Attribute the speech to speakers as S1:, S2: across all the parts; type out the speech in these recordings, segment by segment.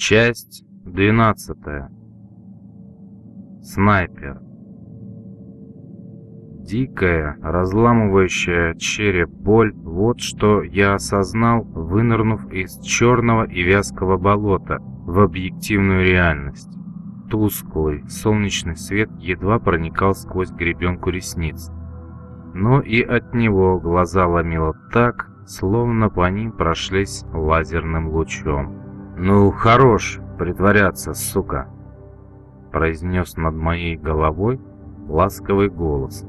S1: Часть 12. Снайпер. Дикая, разламывающая череп боль – вот что я осознал, вынырнув из черного и вязкого болота в объективную реальность. Тусклый, солнечный свет едва проникал сквозь гребенку ресниц. Но и от него глаза ломило так, словно по ним прошлись лазерным лучом. «Ну, хорош притворяться, сука!» произнес над моей головой ласковый голос.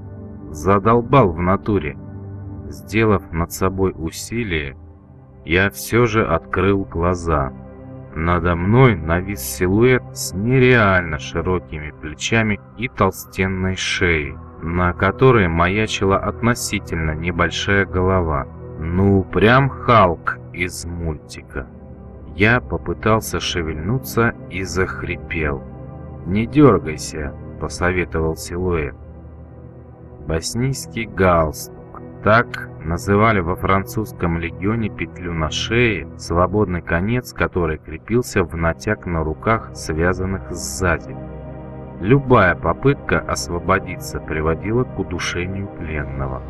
S1: Задолбал в натуре. Сделав над собой усилие, я все же открыл глаза. Надо мной навис силуэт с нереально широкими плечами и толстенной шеей, на которой маячила относительно небольшая голова. Ну, прям Халк из мультика. Я попытался шевельнуться и захрипел. «Не дергайся», — посоветовал силуэт. Боснийский галстук. Так называли во французском легионе петлю на шее, свободный конец которой крепился в натяг на руках, связанных сзади. Любая попытка освободиться приводила к удушению пленного.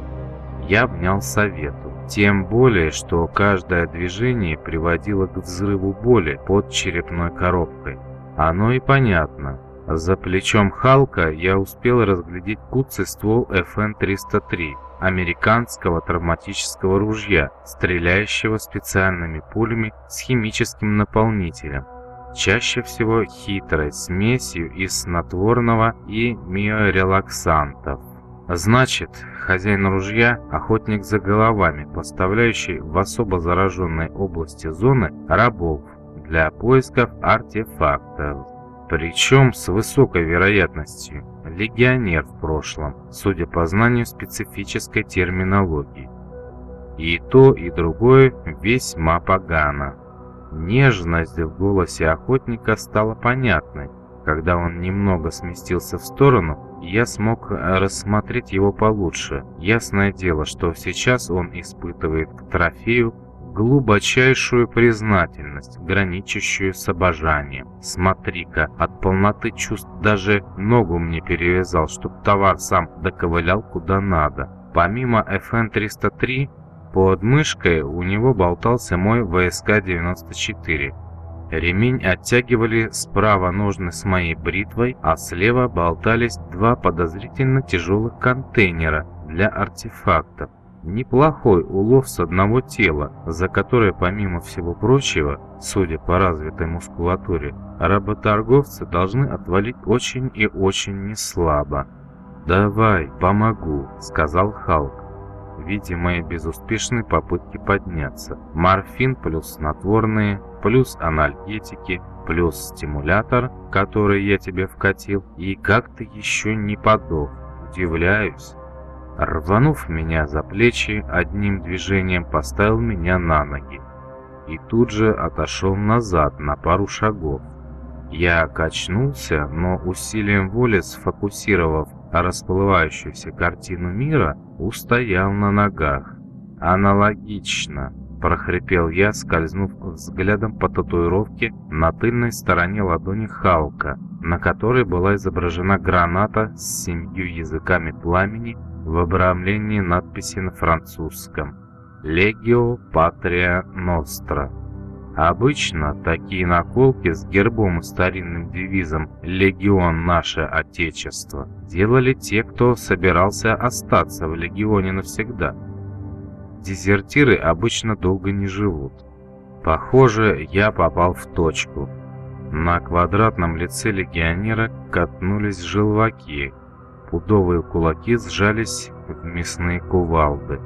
S1: Я внял совету. Тем более, что каждое движение приводило к взрыву боли под черепной коробкой. Оно и понятно. За плечом Халка я успел разглядеть куцый ствол FN-303 американского травматического ружья, стреляющего специальными пулями с химическим наполнителем, чаще всего хитрой смесью из снотворного и миорелаксантов. Значит, хозяин ружья – охотник за головами, поставляющий в особо зараженной области зоны рабов для поисков артефактов. Причем с высокой вероятностью легионер в прошлом, судя по знанию специфической терминологии. И то, и другое весьма погано. Нежность в голосе охотника стала понятной, когда он немного сместился в сторону, я смог рассмотреть его получше. Ясное дело, что сейчас он испытывает к трофею глубочайшую признательность, граничащую с обожанием. Смотри-ка, от полноты чувств даже ногу мне перевязал, чтоб товар сам доковылял куда надо. Помимо FN-303, под мышкой у него болтался мой ВСК-94. Ремень оттягивали справа ножны с моей бритвой, а слева болтались два подозрительно тяжелых контейнера для артефактов. Неплохой улов с одного тела, за которое, помимо всего прочего, судя по развитой мускулатуре, работорговцы должны отвалить очень и очень неслабо. «Давай, помогу», — сказал Халк видя мои безуспешные попытки подняться. Морфин плюс снотворные, плюс анальгетики, плюс стимулятор, который я тебе вкатил, и как ты еще не подох. Удивляюсь. Рванув меня за плечи, одним движением поставил меня на ноги. И тут же отошел назад на пару шагов. Я качнулся, но усилием воли сфокусировав расплывающуюся картину мира, устоял на ногах. «Аналогично», – прохрипел я, скользнув взглядом по татуировке на тыльной стороне ладони Халка, на которой была изображена граната с семью языками пламени в обрамлении надписи на французском «Legio Patria Nostra». Обычно такие наколки с гербом и старинным девизом «Легион – наше Отечество» делали те, кто собирался остаться в Легионе навсегда. Дезертиры обычно долго не живут. Похоже, я попал в точку. На квадратном лице легионера катнулись желваки, пудовые кулаки сжались в мясные кувалды.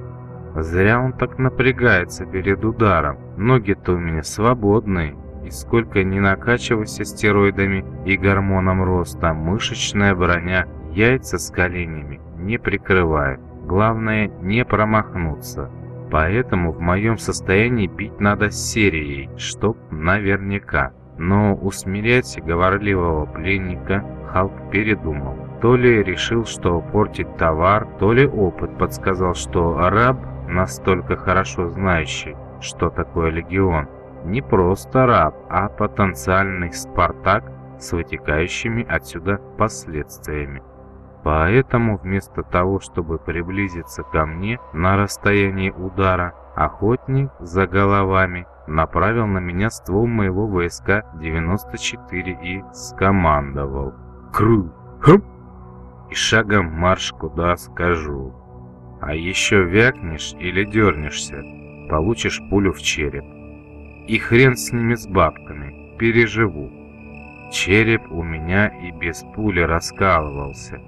S1: Зря он так напрягается перед ударом. Ноги-то у меня свободные. И сколько ни накачивайся стероидами и гормоном роста, мышечная броня, яйца с коленями не прикрывает. Главное не промахнуться. Поэтому в моем состоянии бить надо серией, чтоб наверняка. Но усмирять говорливого пленника Халк передумал. То ли решил, что портить товар, то ли опыт подсказал, что раб настолько хорошо знающий, что такое легион, не просто раб, а потенциальный Спартак с вытекающими отсюда последствиями. Поэтому вместо того, чтобы приблизиться ко мне на расстоянии удара, охотник за головами направил на меня ствол моего ВСК-94 и скомандовал «Кру! Хм!» и шагом марш куда скажу. А еще вякнешь или дернешься, получишь пулю в череп. И хрен с ними с бабками, переживу. Череп у меня и без пули раскалывался,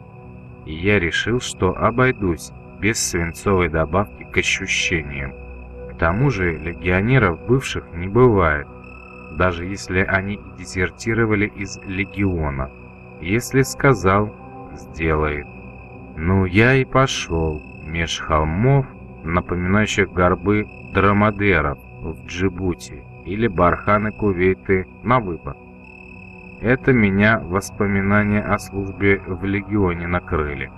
S1: и я решил, что обойдусь без свинцовой добавки к ощущениям. К тому же легионеров бывших не бывает, даже если они дезертировали из легиона. Если сказал, сделает. Ну, я и пошел меж холмов, напоминающих горбы драмадеров в Джибути или барханы Кувейты на выбор. Это меня воспоминания о службе в легионе накрыли.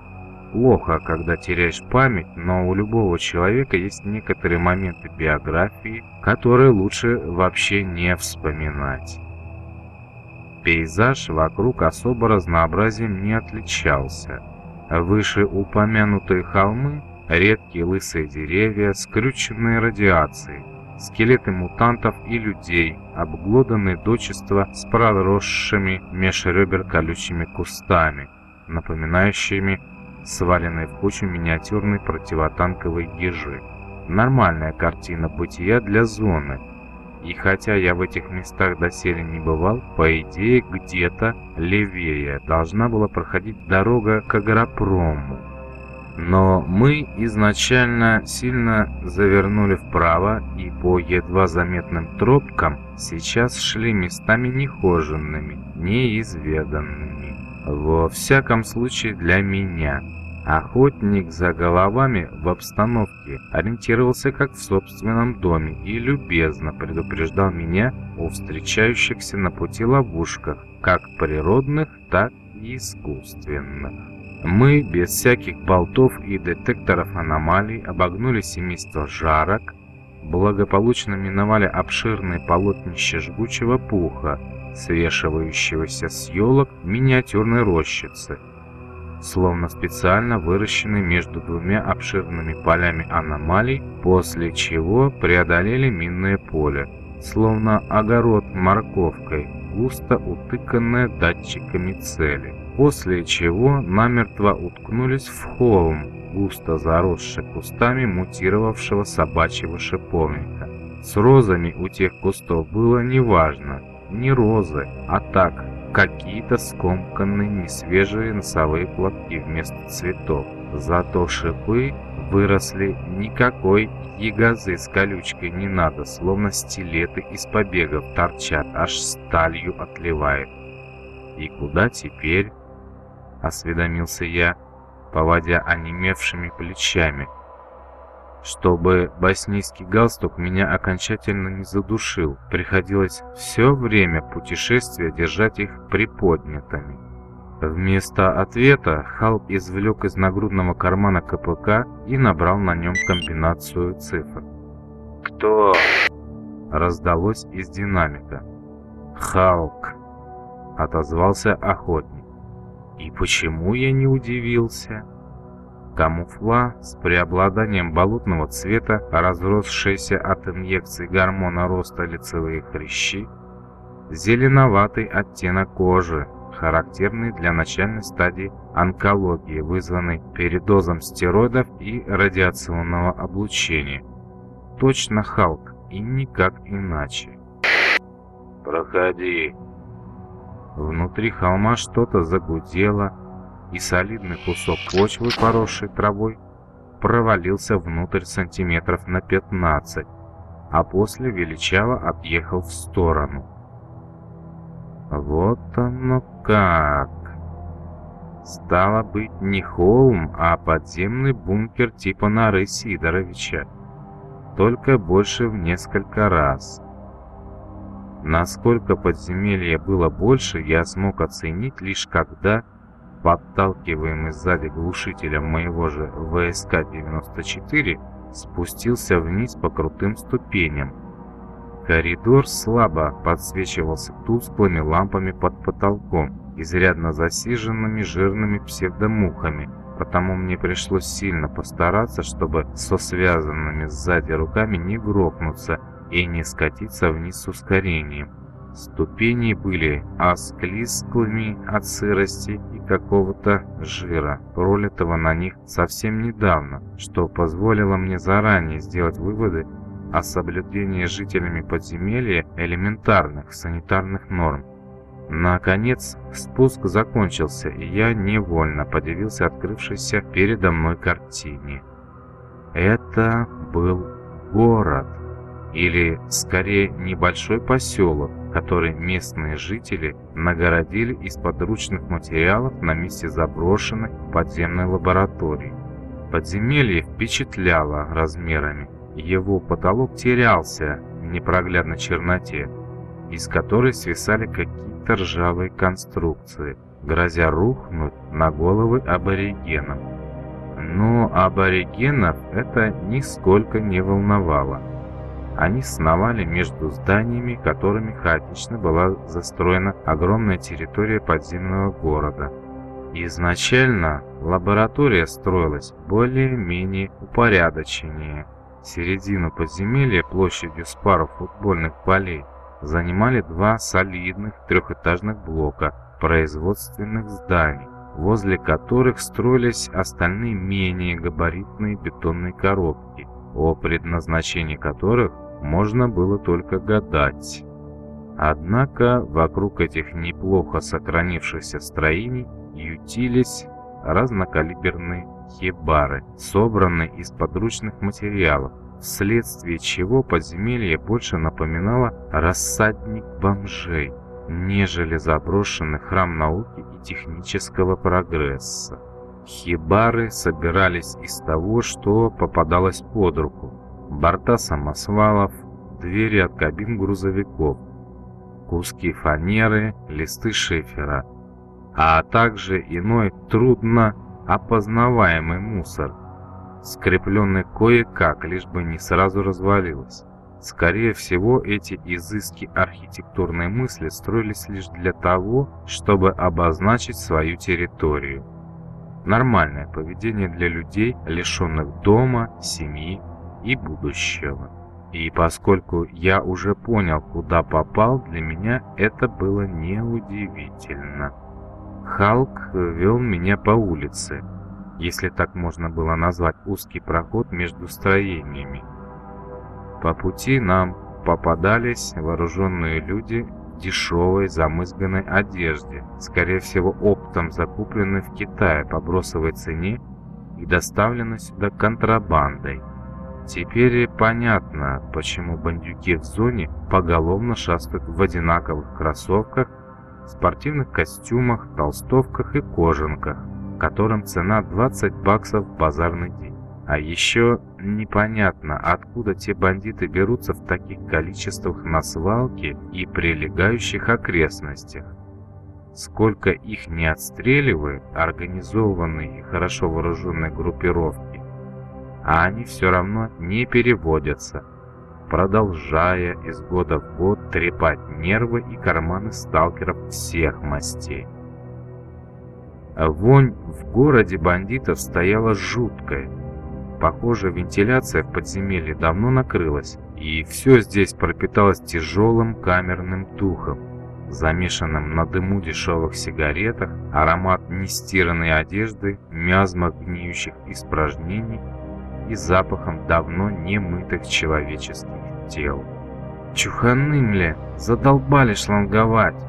S1: Плохо, когда теряешь память, но у любого человека есть некоторые моменты биографии, которые лучше вообще не вспоминать. Пейзаж вокруг особо разнообразием не отличался. Выше упомянутые холмы, редкие лысые деревья, скрюченные радиацией, скелеты мутантов и людей, обглоданные дочества с проросшими меж колючими кустами, напоминающими сваленные в кучу миниатюрные противотанковые ежи. Нормальная картина бытия для зоны. И хотя я в этих местах доселе не бывал, по идее где-то левее должна была проходить дорога к агропрому. Но мы изначально сильно завернули вправо и по едва заметным тропкам сейчас шли местами нехоженными, неизведанными. Во всяком случае для меня. Охотник за головами в обстановке ориентировался как в собственном доме и любезно предупреждал меня о встречающихся на пути ловушках, как природных, так и искусственных. Мы без всяких болтов и детекторов аномалий обогнули семейство жарок, благополучно миновали обширные полотнища жгучего пуха, свешивающегося с елок миниатюрной рощицы, словно специально выращенной между двумя обширными полями аномалий, после чего преодолели минное поле, словно огород морковкой, густо утыканное датчиками цели, после чего намертво уткнулись в холм, густо заросший кустами мутировавшего собачьего шиповника. С розами у тех кустов было неважно, не розы, а так, какие-то скомканные несвежие носовые платки вместо цветов. Зато шипы выросли никакой ягозы с колючкой не надо, словно стилеты из побегов торчат, аж сталью отливает. «И куда теперь?» — осведомился я, поводя онемевшими плечами — чтобы боснийский галстук меня окончательно не задушил, приходилось все время путешествия держать их приподнятыми. Вместо ответа Халк извлек из нагрудного кармана КПК и набрал на нем комбинацию цифр. «Кто?» — раздалось из динамика. «Халк», — отозвался охотник. «И почему я не удивился?» камуфла с преобладанием болотного цвета, разросшиеся от инъекций гормона роста лицевые хрящи, зеленоватый оттенок кожи, характерный для начальной стадии онкологии, вызванной передозом стероидов и радиационного облучения. Точно Халк, и никак иначе. «Проходи». Внутри холма что-то загудело, и солидный кусок почвы, поросший травой, провалился внутрь сантиметров на 15, а после величаво отъехал в сторону. Вот оно как! Стало быть, не холм, а подземный бункер типа норы Сидоровича, только больше в несколько раз. Насколько подземелье было больше, я смог оценить лишь когда подталкиваемый сзади глушителем моего же ВСК-94, спустился вниз по крутым ступеням. Коридор слабо подсвечивался тусклыми лампами под потолком, изрядно засиженными жирными псевдомухами, потому мне пришлось сильно постараться, чтобы со связанными сзади руками не грохнуться и не скатиться вниз с ускорением. Ступени были осклизклыми от сырости и какого-то жира, пролитого на них совсем недавно, что позволило мне заранее сделать выводы о соблюдении жителями подземелья элементарных санитарных норм. Наконец, спуск закончился, и я невольно подивился открывшейся передо мной картине. Это был город, или, скорее, небольшой поселок, который местные жители нагородили из подручных материалов на месте заброшенной подземной лаборатории. Подземелье впечатляло размерами. Его потолок терялся в непроглядной черноте, из которой свисали какие-то ржавые конструкции, грозя рухнуть на головы аборигенам. Но аборигенов это нисколько не волновало. Они сновали между зданиями, которыми хаотично была застроена огромная территория подземного города. Изначально лаборатория строилась более-менее упорядоченнее. Середину подземелья площадью с пару футбольных полей занимали два солидных трехэтажных блока производственных зданий, возле которых строились остальные менее габаритные бетонные коробки, о предназначении которых можно было только гадать. Однако вокруг этих неплохо сохранившихся строений ютились разнокалиберные хибары, собранные из подручных материалов, вследствие чего подземелье больше напоминало рассадник бомжей, нежели заброшенный храм науки и технического прогресса. Хибары собирались из того, что попадалось под руку. Борта самосвалов, двери от кабин грузовиков, куски фанеры, листы шифера, а также иной трудно опознаваемый мусор – скрепленный кое-как, лишь бы не сразу развалилось. Скорее всего, эти изыски архитектурной мысли строились лишь для того, чтобы обозначить свою территорию. Нормальное поведение для людей, лишенных дома, семьи и будущего. И поскольку я уже понял, куда попал, для меня это было неудивительно. Халк вел меня по улице, если так можно было назвать узкий проход между строениями. По пути нам попадались вооруженные люди дешевой замызганной одежде, скорее всего оптом закупленной в Китае по бросовой цене и доставленной сюда контрабандой. Теперь понятно, почему бандюки в зоне поголовно шастают в одинаковых кроссовках, спортивных костюмах, толстовках и кожанках которым цена 20 баксов в базарный день. А еще непонятно, откуда те бандиты берутся в таких количествах на свалке и прилегающих окрестностях. Сколько их не отстреливают организованные и хорошо вооруженные группировки, а они все равно не переводятся, продолжая из года в год трепать нервы и карманы сталкеров всех мастей. Вонь в городе бандитов стояла жуткая. Похоже, вентиляция в подземелье давно накрылась, и все здесь пропиталось тяжелым камерным духом, замешанным на дыму дешевых сигаретах, аромат нестиранной одежды, мязмах гниющих испражнений и запахом давно не мытых человеческих тел. «Чуханы, мля, задолбали шланговать!»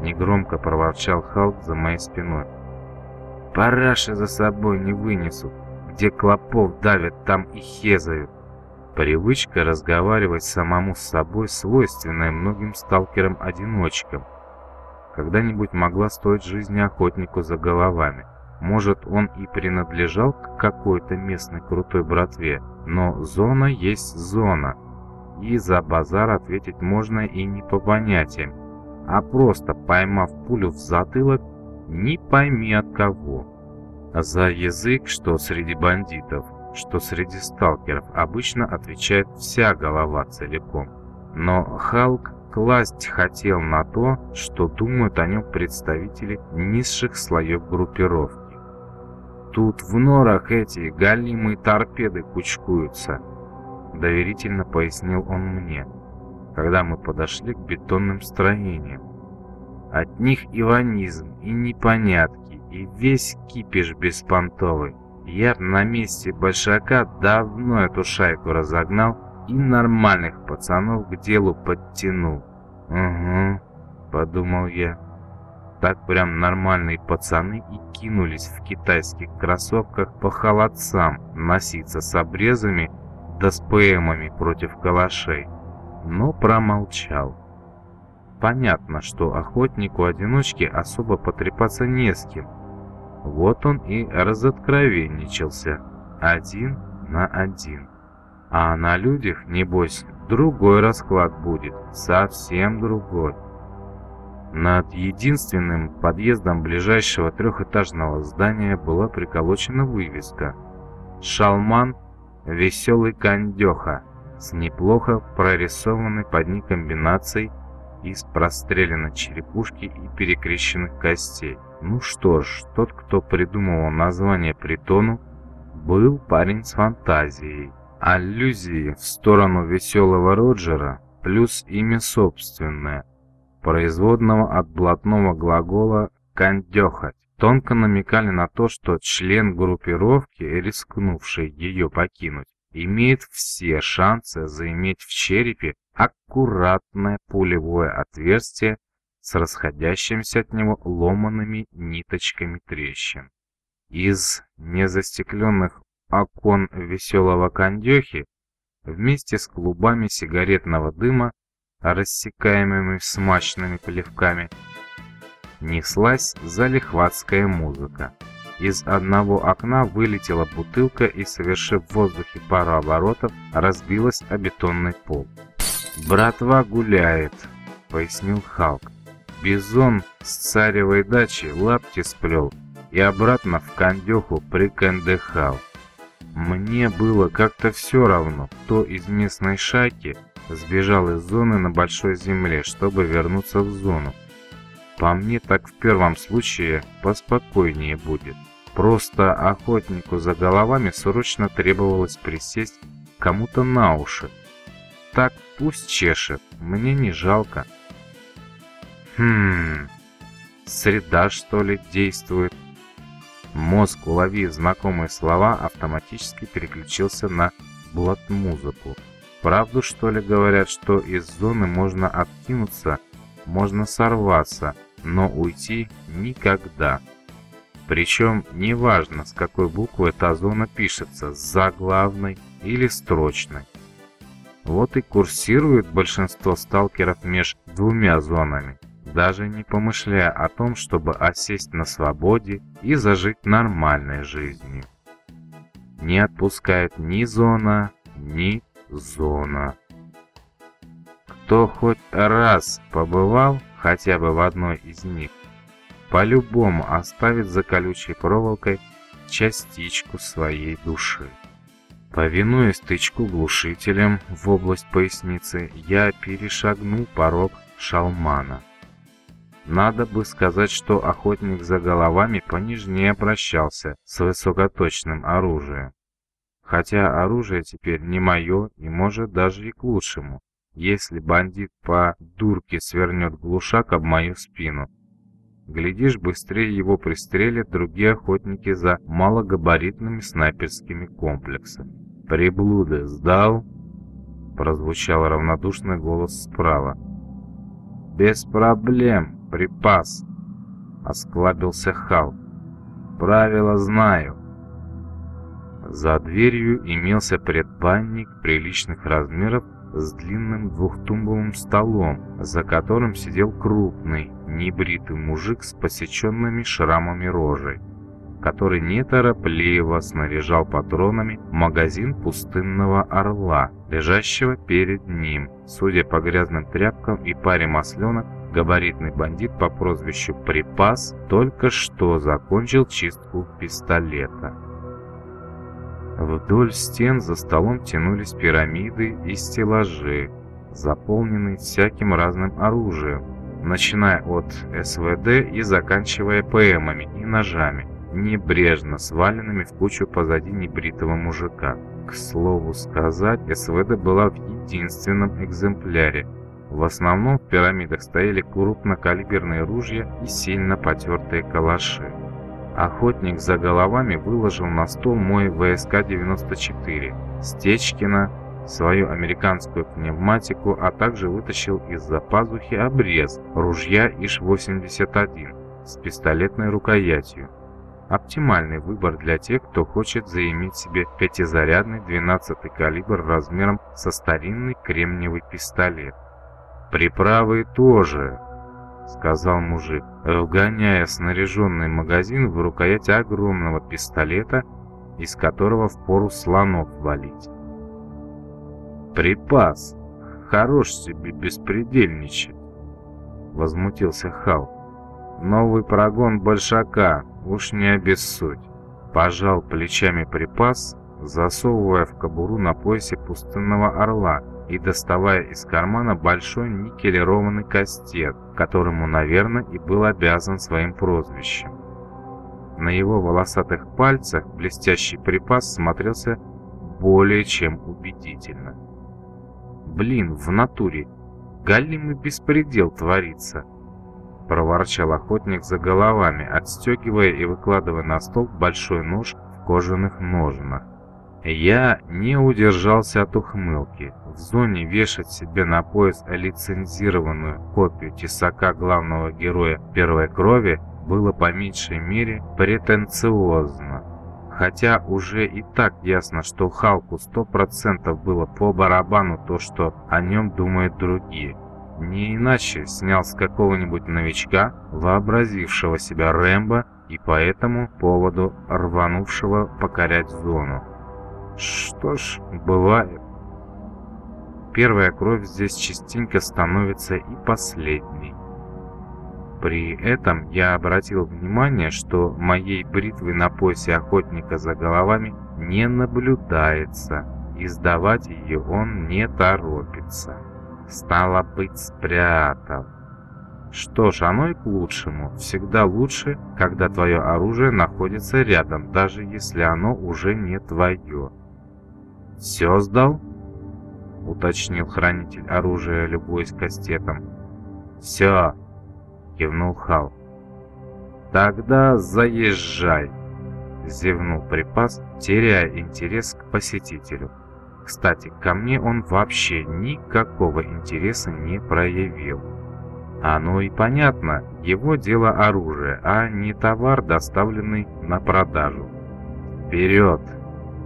S1: Негромко проворчал Халк за моей спиной. Параши за собой не вынесут. Где клопов давят, там и хезают. Привычка разговаривать самому с собой, свойственная многим сталкерам-одиночкам, когда-нибудь могла стоить жизни охотнику за головами. Может, он и принадлежал к какой-то местной крутой братве, но зона есть зона, и за базар ответить можно и не по понятиям, а просто поймав пулю в затылок не пойми от кого. За язык, что среди бандитов, что среди сталкеров, обычно отвечает вся голова целиком. Но Халк класть хотел на то, что думают о нем представители низших слоев группировки. Тут в норах эти галимые торпеды кучкуются, доверительно пояснил он мне, когда мы подошли к бетонным строениям. От них иванизм и непонятки, и весь кипиш беспонтовый. Я на месте большака давно эту шайку разогнал и нормальных пацанов к делу подтянул. «Угу», — подумал я. Так прям нормальные пацаны и кинулись в китайских кроссовках по холодцам носиться с обрезами да с ПМами против калашей. Но промолчал. Понятно, что охотнику-одиночке особо потрепаться не с кем. Вот он и разоткровенничался. Один на один. А на людях, небось, другой расклад будет, совсем другой. Над единственным подъездом ближайшего трехэтажного здания была приколочена вывеска «Шалман – веселый кондеха» с неплохо прорисованной под ней комбинацией из простреленной черепушки и перекрещенных костей. Ну что ж, тот, кто придумывал название притону, был парень с фантазией. Аллюзии в сторону веселого Роджера плюс имя собственное, производного от блатного глагола «кондехать», тонко намекали на то, что член группировки, рискнувший ее покинуть, имеет все шансы заиметь в черепе аккуратное пулевое отверстие с расходящимися от него ломанными ниточками трещин. Из незастекленных окон веселого кондехи вместе с клубами сигаретного дыма, рассекаемыми смачными плевками, неслась залихватская музыка. Из одного окна вылетела бутылка и, совершив в воздухе пару оборотов, разбилась о бетонный пол. «Братва гуляет», — пояснил Халк. «Бизон с царевой дачи лапти сплел и обратно в кондеху прикандыхал. Мне было как-то все равно, кто из местной шайки сбежал из зоны на большой земле, чтобы вернуться в зону. По мне так в первом случае поспокойнее будет. Просто охотнику за головами срочно требовалось присесть кому-то на уши. Так пусть чешет, мне не жалко. Хм, среда что ли действует? Мозг, уловив знакомые слова, автоматически переключился на блат-музыку. Правду, что ли, говорят, что из зоны можно откинуться, можно сорваться, но уйти никогда. Причем неважно, с какой буквы эта зона пишется, заглавной или строчной. Вот и курсирует большинство сталкеров между двумя зонами даже не помышляя о том, чтобы осесть на свободе и зажить нормальной жизнью. Не отпускает ни зона, ни зона. Кто хоть раз побывал хотя бы в одной из них, по-любому оставит за колючей проволокой частичку своей души. Повинуясь тычку глушителем в область поясницы, я перешагнул порог шалмана. Надо бы сказать, что охотник за головами понежнее обращался с высокоточным оружием. Хотя оружие теперь не мое и может даже и к лучшему, если бандит по дурке свернет глушак об мою спину. Глядишь, быстрее его пристрелят другие охотники за малогабаритными снайперскими комплексами. «Приблуды сдал?» Прозвучал равнодушный голос справа. «Без проблем», припас!» — осклабился Хал. «Правила знаю». За дверью имелся предбанник приличных размеров с длинным двухтумбовым столом, за которым сидел крупный, небритый мужик с посеченными шрамами рожей, который неторопливо снаряжал патронами магазин пустынного орла, лежащего перед ним. Судя по грязным тряпкам и паре масленок, Габаритный бандит по прозвищу Припас только что закончил чистку пистолета. Вдоль стен за столом тянулись пирамиды и стеллажи, заполненный всяким разным оружием, начиная от СВД и заканчивая ПМами и ножами, небрежно сваленными в кучу позади небритого мужика. К слову сказать, СВД была в единственном экземпляре. В основном в пирамидах стояли крупнокалиберные ружья и сильно потертые калаши. Охотник за головами выложил на стол мой ВСК-94, Стечкина, свою американскую пневматику, а также вытащил из-за пазухи обрез ружья ИШ-81 с пистолетной рукоятью. Оптимальный выбор для тех, кто хочет заиметь себе пятизарядный 12-й калибр размером со старинный кремниевый пистолет. «Приправы тоже», — сказал мужик, вгоняя снаряженный магазин в рукоять огромного пистолета, из которого впору слонов валить. «Припас! Хорош себе беспредельничать!» — возмутился Хал. «Новый прогон большака, уж не обессудь!» Пожал плечами припас, засовывая в кобуру на поясе пустынного орла и доставая из кармана большой никелированный кастет, которому, наверное, и был обязан своим прозвищем. На его волосатых пальцах блестящий припас смотрелся более чем убедительно. Блин, в натуре. Галимый беспредел творится. Проворчал охотник за головами, отстегивая и выкладывая на стол большой нож в кожаных ножнах. Я не удержался от ухмылки. В зоне вешать себе на пояс лицензированную копию тесака главного героя первой крови было по меньшей мере претенциозно. Хотя уже и так ясно, что Халку сто процентов было по барабану то, что о нем думают другие. Не иначе снял с какого-нибудь новичка, вообразившего себя Рэмбо и по этому поводу рванувшего покорять зону. Что ж, бывает. Первая кровь здесь частенько становится и последней. При этом я обратил внимание, что моей бритвы на поясе охотника за головами не наблюдается, и сдавать ее он не торопится. Стало быть, спрятал. Что ж, оно и к лучшему. Всегда лучше, когда твое оружие находится рядом, даже если оно уже не твое. «Все сдал?» — уточнил хранитель оружия, любуясь кастетом. «Все!» кивнул Хал. «Тогда заезжай!» — зевнул припас, теряя интерес к посетителю. Кстати, ко мне он вообще никакого интереса не проявил. Оно и понятно, его дело оружие, а не товар, доставленный на продажу. «Вперед!» —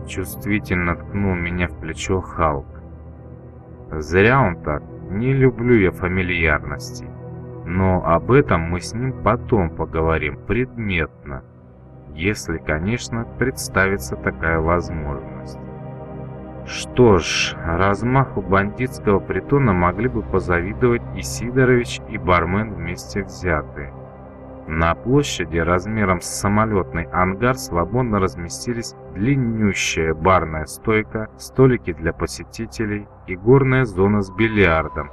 S1: чувствительно ткнул меня в плечо Халк. «Зря он так, не люблю я фамильярности. Но об этом мы с ним потом поговорим предметно, если, конечно, представится такая возможность. Что ж, размаху бандитского притона могли бы позавидовать и Сидорович, и бармен вместе взятые. На площади размером с самолетный ангар свободно разместились длиннющая барная стойка, столики для посетителей и горная зона с бильярдом,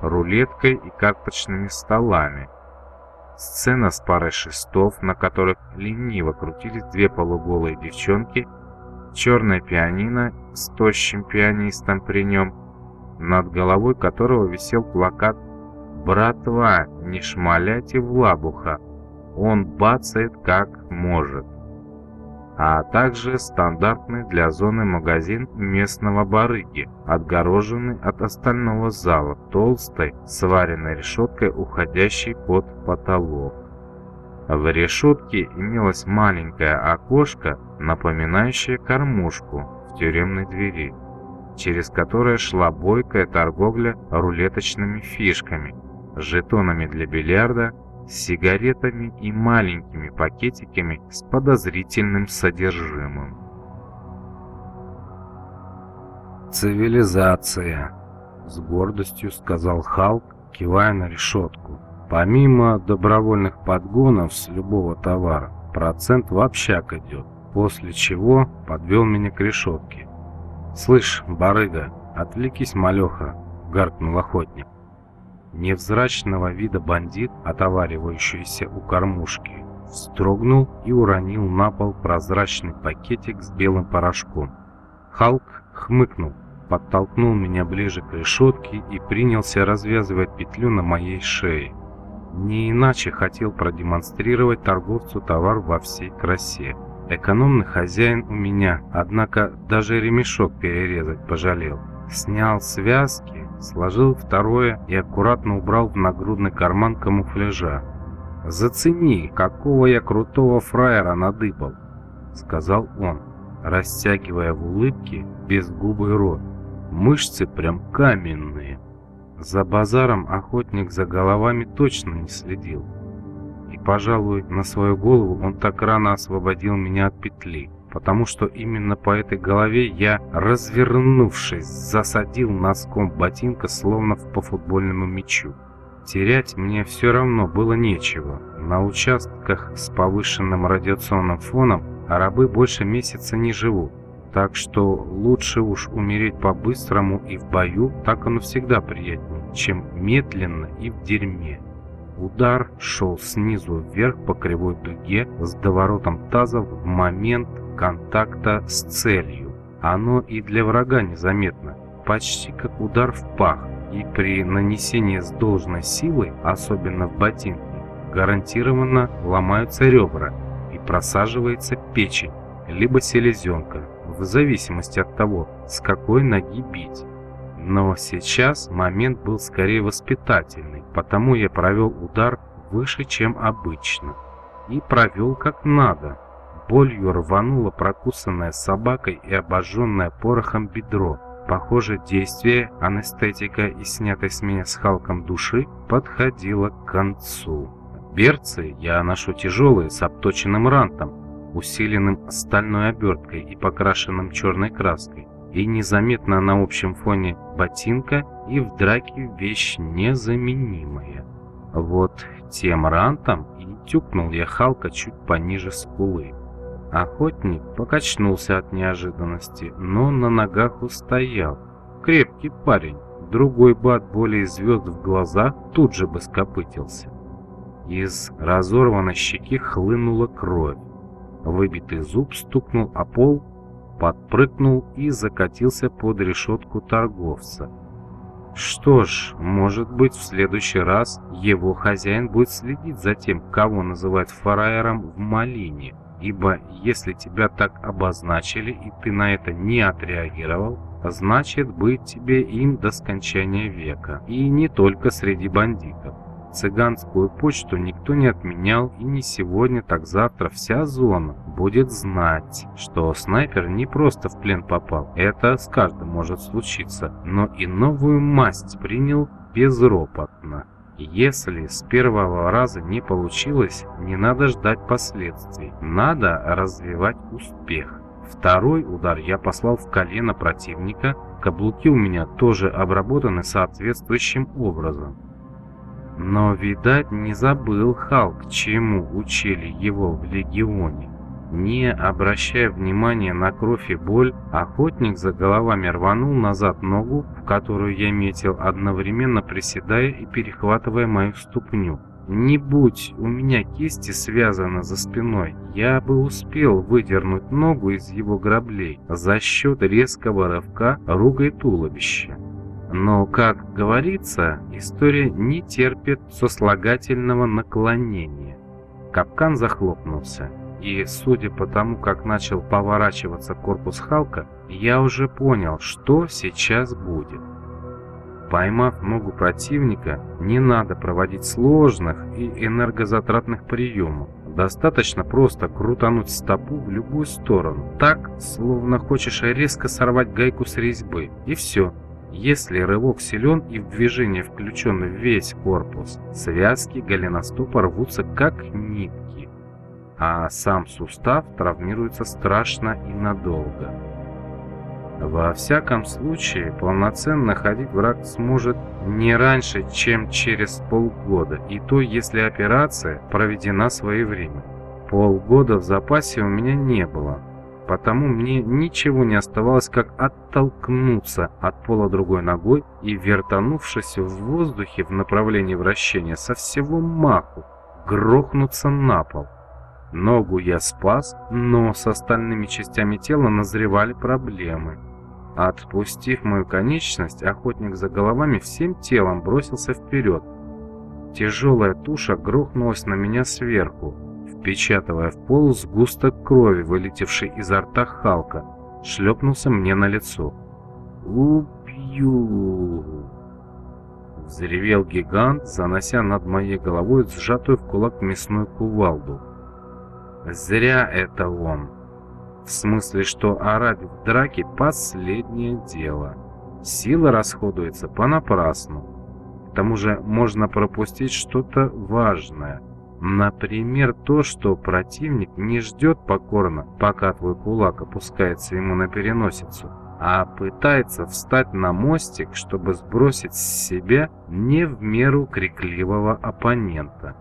S1: рулеткой и карточными столами. Сцена с парой шестов, на которых лениво крутились две полуголые девчонки, черное пианино с тощим пианистом при нем, над головой которого висел плакат «Братва, не шмаляйте в лабуха, он бацает как может» а также стандартный для зоны магазин местного барыги, отгороженный от остального зала толстой сваренной решеткой, уходящей под потолок. В решетке имелось маленькое окошко, напоминающее кормушку в тюремной двери, через которое шла бойкая торговля рулеточными фишками, жетонами для бильярда с сигаретами и маленькими пакетиками с подозрительным содержимым. «Цивилизация», — с гордостью сказал Халк, кивая на решетку. «Помимо добровольных подгонов с любого товара, процент в общак идет, после чего подвел меня к решетке. «Слышь, барыга, отвлекись, малеха, — гаркнул охотник. Невзрачного вида бандит, отоваривающийся у кормушки, вздрогнул и уронил на пол прозрачный пакетик с белым порошком. Халк хмыкнул, подтолкнул меня ближе к решетке и принялся развязывать петлю на моей шее. Не иначе хотел продемонстрировать торговцу товар во всей красе. Экономный хозяин у меня, однако даже ремешок перерезать пожалел. Снял связки, сложил второе и аккуратно убрал в нагрудный карман камуфляжа. «Зацени, какого я крутого фраера надыбал», — сказал он, растягивая в улыбке безгубый рот. «Мышцы прям каменные». За базаром охотник за головами точно не следил. И, пожалуй, на свою голову он так рано освободил меня от петли, потому что именно по этой голове я, развернувшись, засадил носком ботинка словно по футбольному мячу. Терять мне все равно было нечего. На участках с повышенным радиационным фоном рабы больше месяца не живут. Так что лучше уж умереть по-быстрому и в бою, так оно всегда приятнее, чем медленно и в дерьме. Удар шел снизу вверх по кривой дуге с доворотом таза в момент контакта с целью. Оно и для врага незаметно, почти как удар в пах, и при нанесении с должной силой, особенно в ботинке, гарантированно ломаются ребра и просаживается печень, либо селезенка, в зависимости от того, с какой ноги бить. Но сейчас момент был скорее воспитательный, потому я провел удар выше, чем обычно. И провел как надо. Болью рвануло прокусанное собакой и обожженное порохом бедро. Похоже, действие анестетика и снятой с меня с Халком души подходило к концу. Берцы я ношу тяжелые с обточенным рантом, усиленным стальной оберткой и покрашенным черной краской, и незаметно на общем фоне ботинка и в драке вещь незаменимая. Вот тем рантом и тюкнул я Халка чуть пониже скулы. Охотник покачнулся от неожиданности, но на ногах устоял. Крепкий парень, другой бы от боли звезд в глазах тут же бы скопытился. Из разорванной щеки хлынула кровь. Выбитый зуб стукнул о пол, подпрыгнул и закатился под решетку торговца. Что ж, может быть, в следующий раз его хозяин будет следить за тем, кого называют фараером в Малине, ибо если тебя так обозначили и ты на это не отреагировал, значит быть тебе им до скончания века, и не только среди бандитов. Цыганскую почту никто не отменял, и не сегодня, так завтра вся зона будет знать, что снайпер не просто в плен попал, это с каждым может случиться, но и новую масть принял безропотно. Если с первого раза не получилось, не надо ждать последствий, надо развивать успех. Второй удар я послал в колено противника, каблуки у меня тоже обработаны соответствующим образом. Но, видать, не забыл Халк, чему учили его в Легионе. Не обращая внимания на кровь и боль, охотник за головами рванул назад ногу, в которую я метил, одновременно приседая и перехватывая мою ступню. Не будь у меня кисти связаны за спиной, я бы успел выдернуть ногу из его граблей за счет резкого рывка и туловища. Но, как говорится, история не терпит сослагательного наклонения. Капкан захлопнулся, и, судя по тому, как начал поворачиваться корпус Халка, я уже понял, что сейчас будет. Поймав ногу противника, не надо проводить сложных и энергозатратных приемов. Достаточно просто крутануть стопу в любую сторону, так, словно хочешь резко сорвать гайку с резьбы, и все. Если рывок силен и в движение включен весь корпус, связки голеностопа рвутся как нитки, а сам сустав травмируется страшно и надолго. Во всяком случае, полноценно ходить враг сможет не раньше, чем через полгода, и то, если операция проведена своевременно. Полгода в запасе у меня не было, потому мне ничего не оставалось, как оттолкнуться от пола другой ногой и, вертанувшись в воздухе в направлении вращения со всего маху, грохнуться на пол. Ногу я спас, но с остальными частями тела назревали проблемы. Отпустив мою конечность, охотник за головами всем телом бросился вперед. Тяжелая туша грохнулась на меня сверху, впечатывая в пол сгусток крови, вылетевший изо рта Халка, шлепнулся мне на лицо. «Убью!» Взревел гигант, занося над моей головой сжатую в кулак мясную кувалду. Зря это он. В смысле, что орать в драке – последнее дело. Сила расходуется понапрасну. К тому же можно пропустить что-то важное. Например, то, что противник не ждет покорно, пока твой кулак опускается ему на переносицу, а пытается встать на мостик, чтобы сбросить с себя не в меру крикливого оппонента.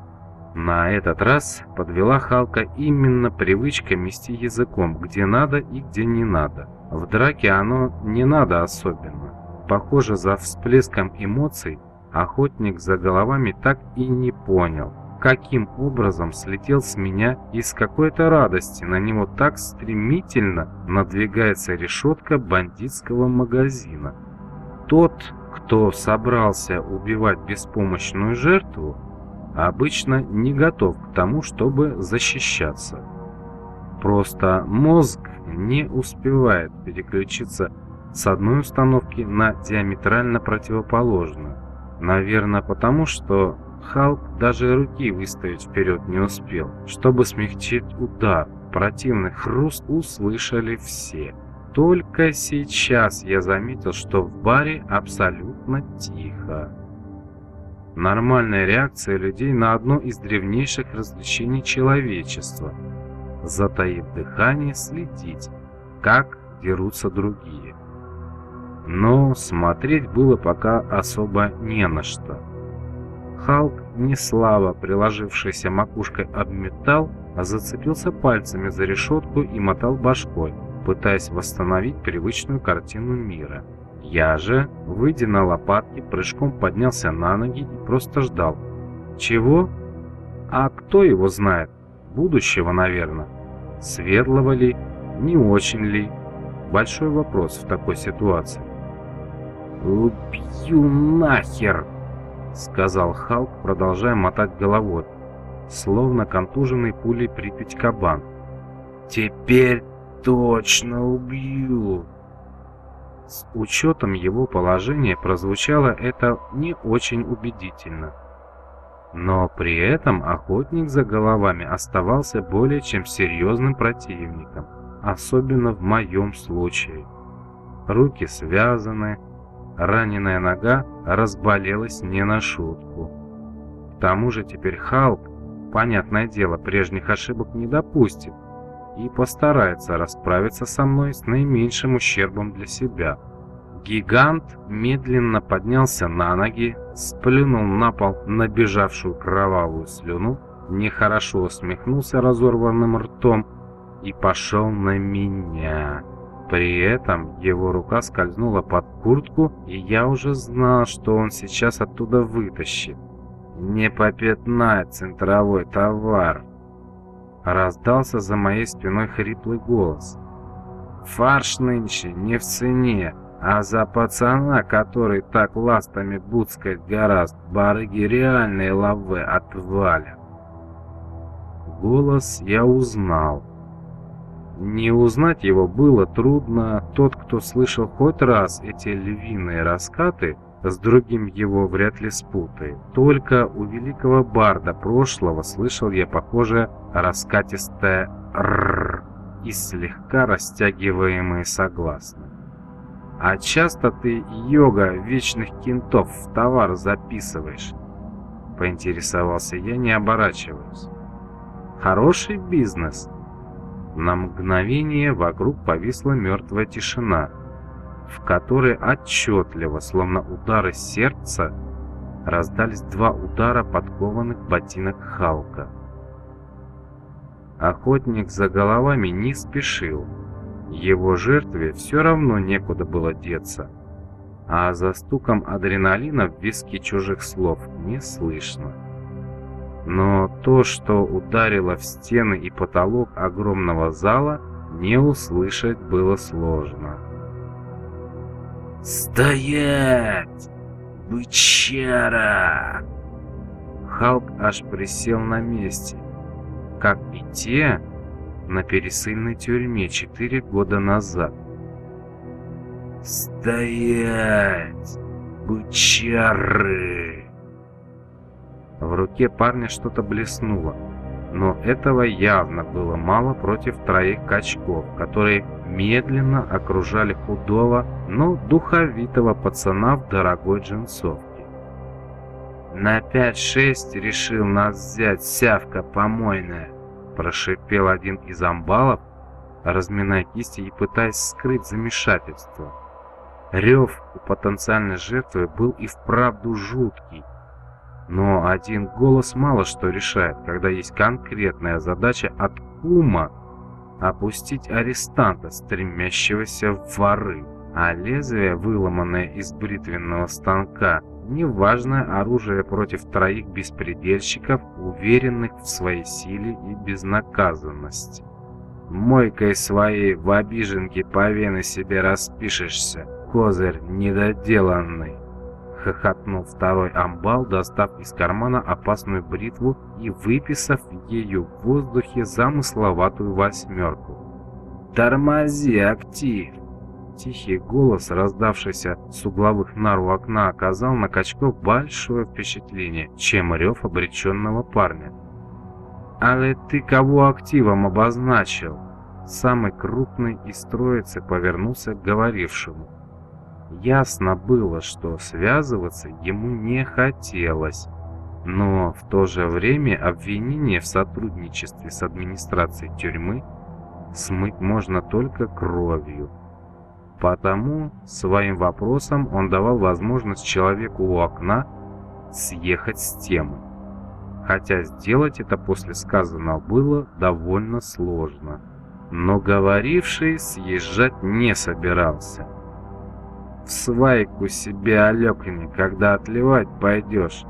S1: На этот раз подвела Халка именно привычка мести языком, где надо и где не надо. В драке оно не надо особенно. Похоже, за всплеском эмоций охотник за головами так и не понял, каким образом слетел с меня и с какой-то радости на него так стремительно надвигается решетка бандитского магазина. Тот, кто собрался убивать беспомощную жертву, обычно не готов к тому, чтобы защищаться. Просто мозг не успевает переключиться с одной установки на диаметрально противоположную. Наверное, потому что Халк даже руки выставить вперед не успел, чтобы смягчить удар. Противный хруст услышали все. Только сейчас я заметил, что в баре абсолютно тихо. Нормальная реакция людей на одно из древнейших развлечений человечества. Затаив дыхание, следить, как дерутся другие. Но смотреть было пока особо не на что. Халк, не слабо приложившийся макушкой об металл, зацепился пальцами за решетку и мотал башкой, пытаясь восстановить привычную картину мира. Я же, выйдя на лопатки, прыжком поднялся на ноги и просто ждал. Чего? А кто его знает? Будущего, наверное. Светлого ли? Не очень ли? Большой вопрос в такой ситуации. «Убью нахер!» — сказал Халк, продолжая мотать головой, словно контуженный пулей Припять кабан. «Теперь точно убью!» С учетом его положения прозвучало это не очень убедительно. Но при этом охотник за головами оставался более чем серьезным противником, особенно в моем случае. Руки связаны, раненая нога разболелась не на шутку. К тому же теперь Халк, понятное дело, прежних ошибок не допустит, и постарается расправиться со мной с наименьшим ущербом для себя. Гигант медленно поднялся на ноги, сплюнул на пол набежавшую кровавую слюну, нехорошо усмехнулся разорванным ртом и пошел на меня. При этом его рука скользнула под куртку, и я уже знал, что он сейчас оттуда вытащит. Не попятнай центровой товар. Раздался за моей спиной хриплый голос. «Фарш нынче не в цене, а за пацана, который так ластами буцкать гораст, барыги реальные лавы отвалят». Голос я узнал. Не узнать его было трудно. Тот, кто слышал хоть раз эти львиные раскаты, с другим его вряд ли спутает. Только у великого барда прошлого слышал я похожее раскатистое «рррр» и слегка растягиваемые согласные. «А часто ты, йога, вечных кентов в товар записываешь?» Поинтересовался я, не оборачиваясь. «Хороший бизнес?» На мгновение вокруг повисла мертвая тишина – в которой отчетливо, словно удары сердца, раздались два удара подкованных ботинок Халка. Охотник за головами не спешил, Его жертве все равно некуда было деться, а за стуком адреналина в виски чужих слов не слышно. Но то, что ударило в стены и потолок огромного зала, не услышать было сложно. «Стоять! Бычара!» Халк аж присел на месте, как и те на пересыльной тюрьме четыре года назад. «Стоять! Бычары!» В руке парня что-то блеснуло, но этого явно было мало против троих качков, которые медленно окружали худого, но духовитого пацана в дорогой джинсовке. «На пять-шесть решил нас взять сявка помойная», – прошипел один из амбалов, разминая кисти и пытаясь скрыть замешательство. Рев у потенциальной жертвы был и вправду жуткий, но один голос мало что решает, когда есть конкретная задача от ума опустить арестанта, стремящегося в воры, а лезвие, выломанное из бритвенного станка, неважное оружие против троих беспредельщиков, уверенных в своей силе и безнаказанности. Мойкой своей в обиженке по вены себе распишешься, козырь недоделанный хохотнул второй амбал, достав из кармана опасную бритву и выписав ею в воздухе замысловатую восьмерку. «Тормози, актив!» Тихий голос, раздавшийся с угловых нар у окна, оказал на качков большое впечатление, чем рев обреченного парня. «Але ты кого активом обозначил?» Самый крупный из троицы повернулся к говорившему. Ясно было, что связываться ему не хотелось, но в то же время обвинение в сотрудничестве с администрацией тюрьмы смыть можно только кровью. Потому своим вопросом он давал возможность человеку у окна съехать с темы. Хотя сделать это после сказанного было довольно сложно. Но говоривший съезжать не собирался. В свайку себе олекни, когда отливать пойдешь.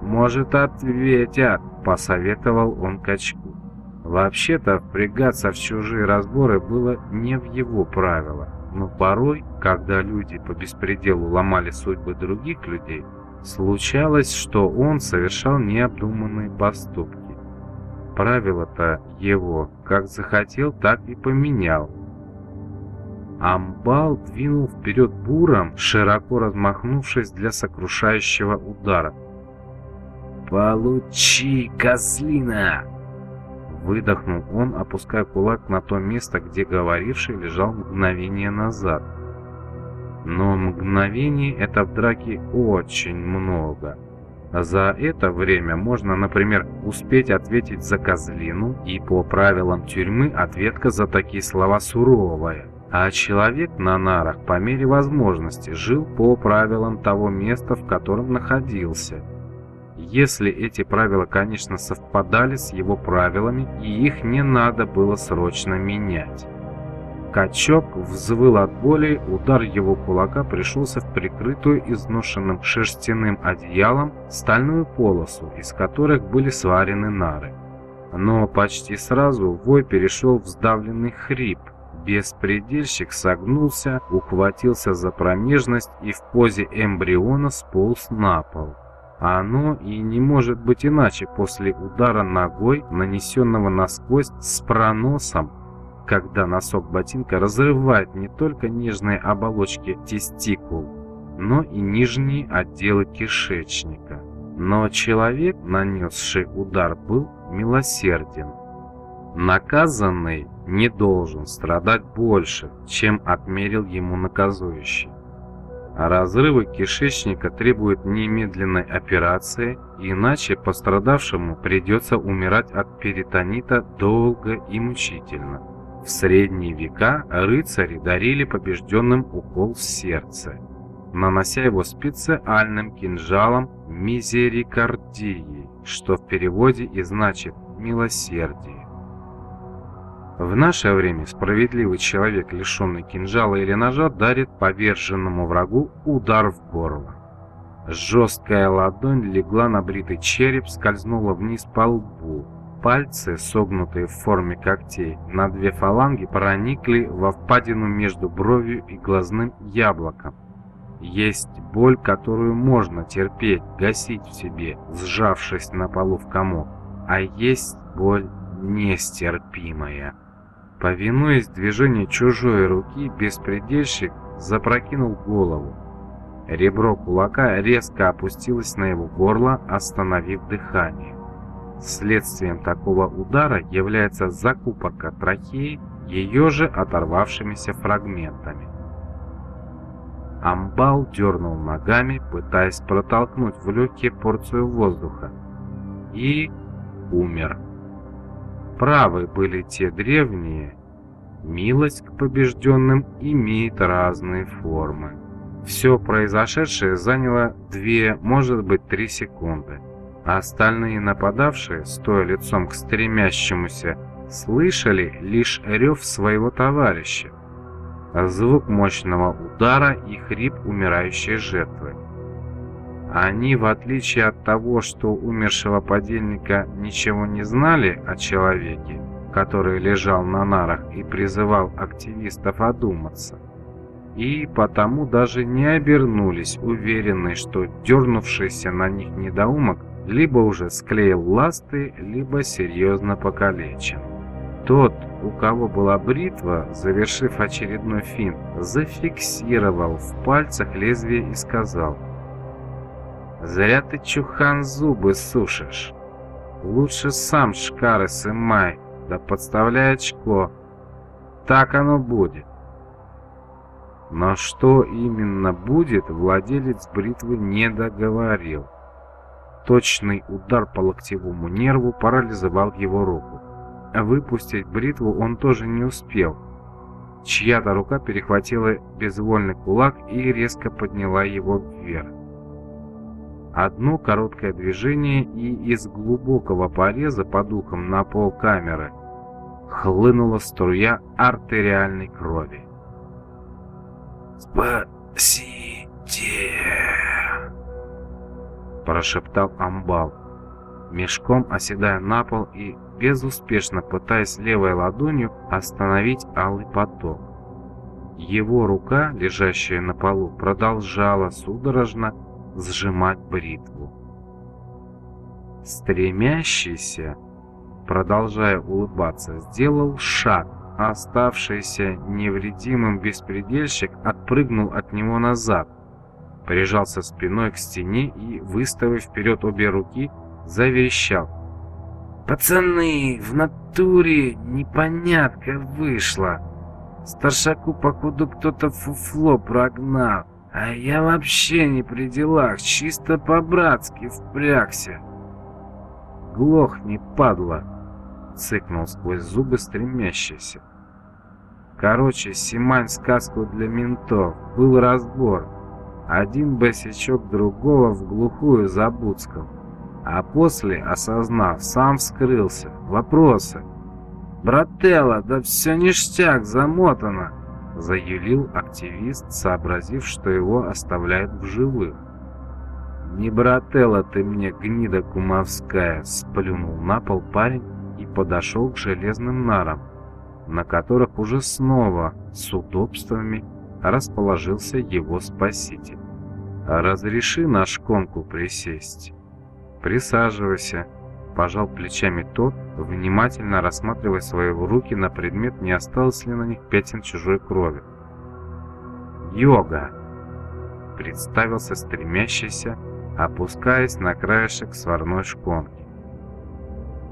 S1: Может, ответят, посоветовал он качку. Вообще-то, впрягаться в чужие разборы было не в его правилах. Но порой, когда люди по беспределу ломали судьбы других людей, случалось, что он совершал необдуманные поступки. Правило-то его как захотел, так и поменял, Амбал двинул вперед буром, широко размахнувшись для сокрушающего удара. «Получи, козлина!» Выдохнул он, опуская кулак на то место, где говоривший лежал мгновение назад. Но мгновений это в драке очень много. За это время можно, например, успеть ответить за козлину, и по правилам тюрьмы ответка за такие слова суровая а человек на нарах по мере возможности жил по правилам того места, в котором находился. Если эти правила, конечно, совпадали с его правилами, и их не надо было срочно менять. Качок взвыл от боли, удар его кулака пришелся в прикрытую изношенным шерстяным одеялом стальную полосу, из которых были сварены нары. Но почти сразу вой перешел в сдавленный хрип, Беспредельщик согнулся, ухватился за промежность и в позе эмбриона сполз на пол. А оно и не может быть иначе после удара ногой, нанесенного насквозь с проносом, когда носок ботинка разрывает не только нежные оболочки тестикул, но и нижние отделы кишечника. Но человек, нанесший удар, был милосерден. Наказанный не должен страдать больше, чем отмерил ему наказующий. Разрывы кишечника требуют немедленной операции, иначе пострадавшему придется умирать от перитонита долго и мучительно. В средние века рыцари дарили побежденным укол в сердце, нанося его специальным кинжалом мизерикардией, что в переводе и значит «милосердие». В наше время справедливый человек, лишенный кинжала или ножа, дарит поверженному врагу удар в горло. Жесткая ладонь легла на бритый череп, скользнула вниз по лбу. Пальцы, согнутые в форме когтей, на две фаланги проникли во впадину между бровью и глазным яблоком. Есть боль, которую можно терпеть, гасить в себе, сжавшись на полу в комок, а есть боль нестерпимая. Повинуясь движению чужой руки, беспредельщик запрокинул голову. Ребро кулака резко опустилось на его горло, остановив дыхание. Следствием такого удара является закупорка трахеи ее же оторвавшимися фрагментами. Амбал дернул ногами, пытаясь протолкнуть в легкие порцию воздуха, и умер. Правы были те древние, милость к побежденным имеет разные формы. Все произошедшее заняло две, может быть, три секунды. А остальные нападавшие, стоя лицом к стремящемуся, слышали лишь рев своего товарища, звук мощного удара и хрип умирающей жертвы. Они, в отличие от того, что умершего подельника ничего не знали о человеке, который лежал на нарах и призывал активистов одуматься, и потому даже не обернулись, уверенные, что дернувшийся на них недоумок либо уже склеил ласты, либо серьезно покалечен. Тот, у кого была бритва, завершив очередной финт, зафиксировал в пальцах лезвие и сказал – Зря ты, чухан, зубы сушишь. Лучше сам шкары сымай, да подставляй очко. Так оно будет. Но что именно будет, владелец бритвы не договорил. Точный удар по локтевому нерву парализовал его руку. Выпустить бритву он тоже не успел. Чья-то рука перехватила безвольный кулак и резко подняла его вверх. Одно короткое движение, и из глубокого пореза по духам на пол камеры хлынула струя артериальной крови.
S2: «Спасите!»
S1: прошептал Амбал, мешком оседая на пол и безуспешно пытаясь левой ладонью остановить алый поток. Его рука, лежащая на полу, продолжала судорожно сжимать бритву. Стремящийся, продолжая улыбаться, сделал шаг, а оставшийся невредимым беспредельщик отпрыгнул от него назад, прижался спиной к стене и, выставив вперед обе руки, заверещал.
S2: «Пацаны, в натуре непонятка вышла. Старшаку, походу, кто-то фуфло прогнал. А я вообще не при делах, чисто по-братски впрягся.
S1: Глохни, падла, цыкнул сквозь зубы стремящийся. Короче, Симань сказку для ментов. Был разбор. Один босячок другого в глухую за. А после, осознав, сам вскрылся. Вопросы. «Брателло, да все ништяк, замотано!» Заюлил активист, сообразив, что его оставляют в живых. «Не брателла ты мне, гнида кумовская!» Сплюнул на пол парень и подошел к железным нарам, на которых уже снова с удобствами расположился его спаситель. «Разреши на шконку присесть. Присаживайся» пожал плечами тот, внимательно рассматривая свои руки на предмет, не осталось ли на них пятен чужой крови. «Йога!» — представился стремящийся, опускаясь на краешек сварной шконки.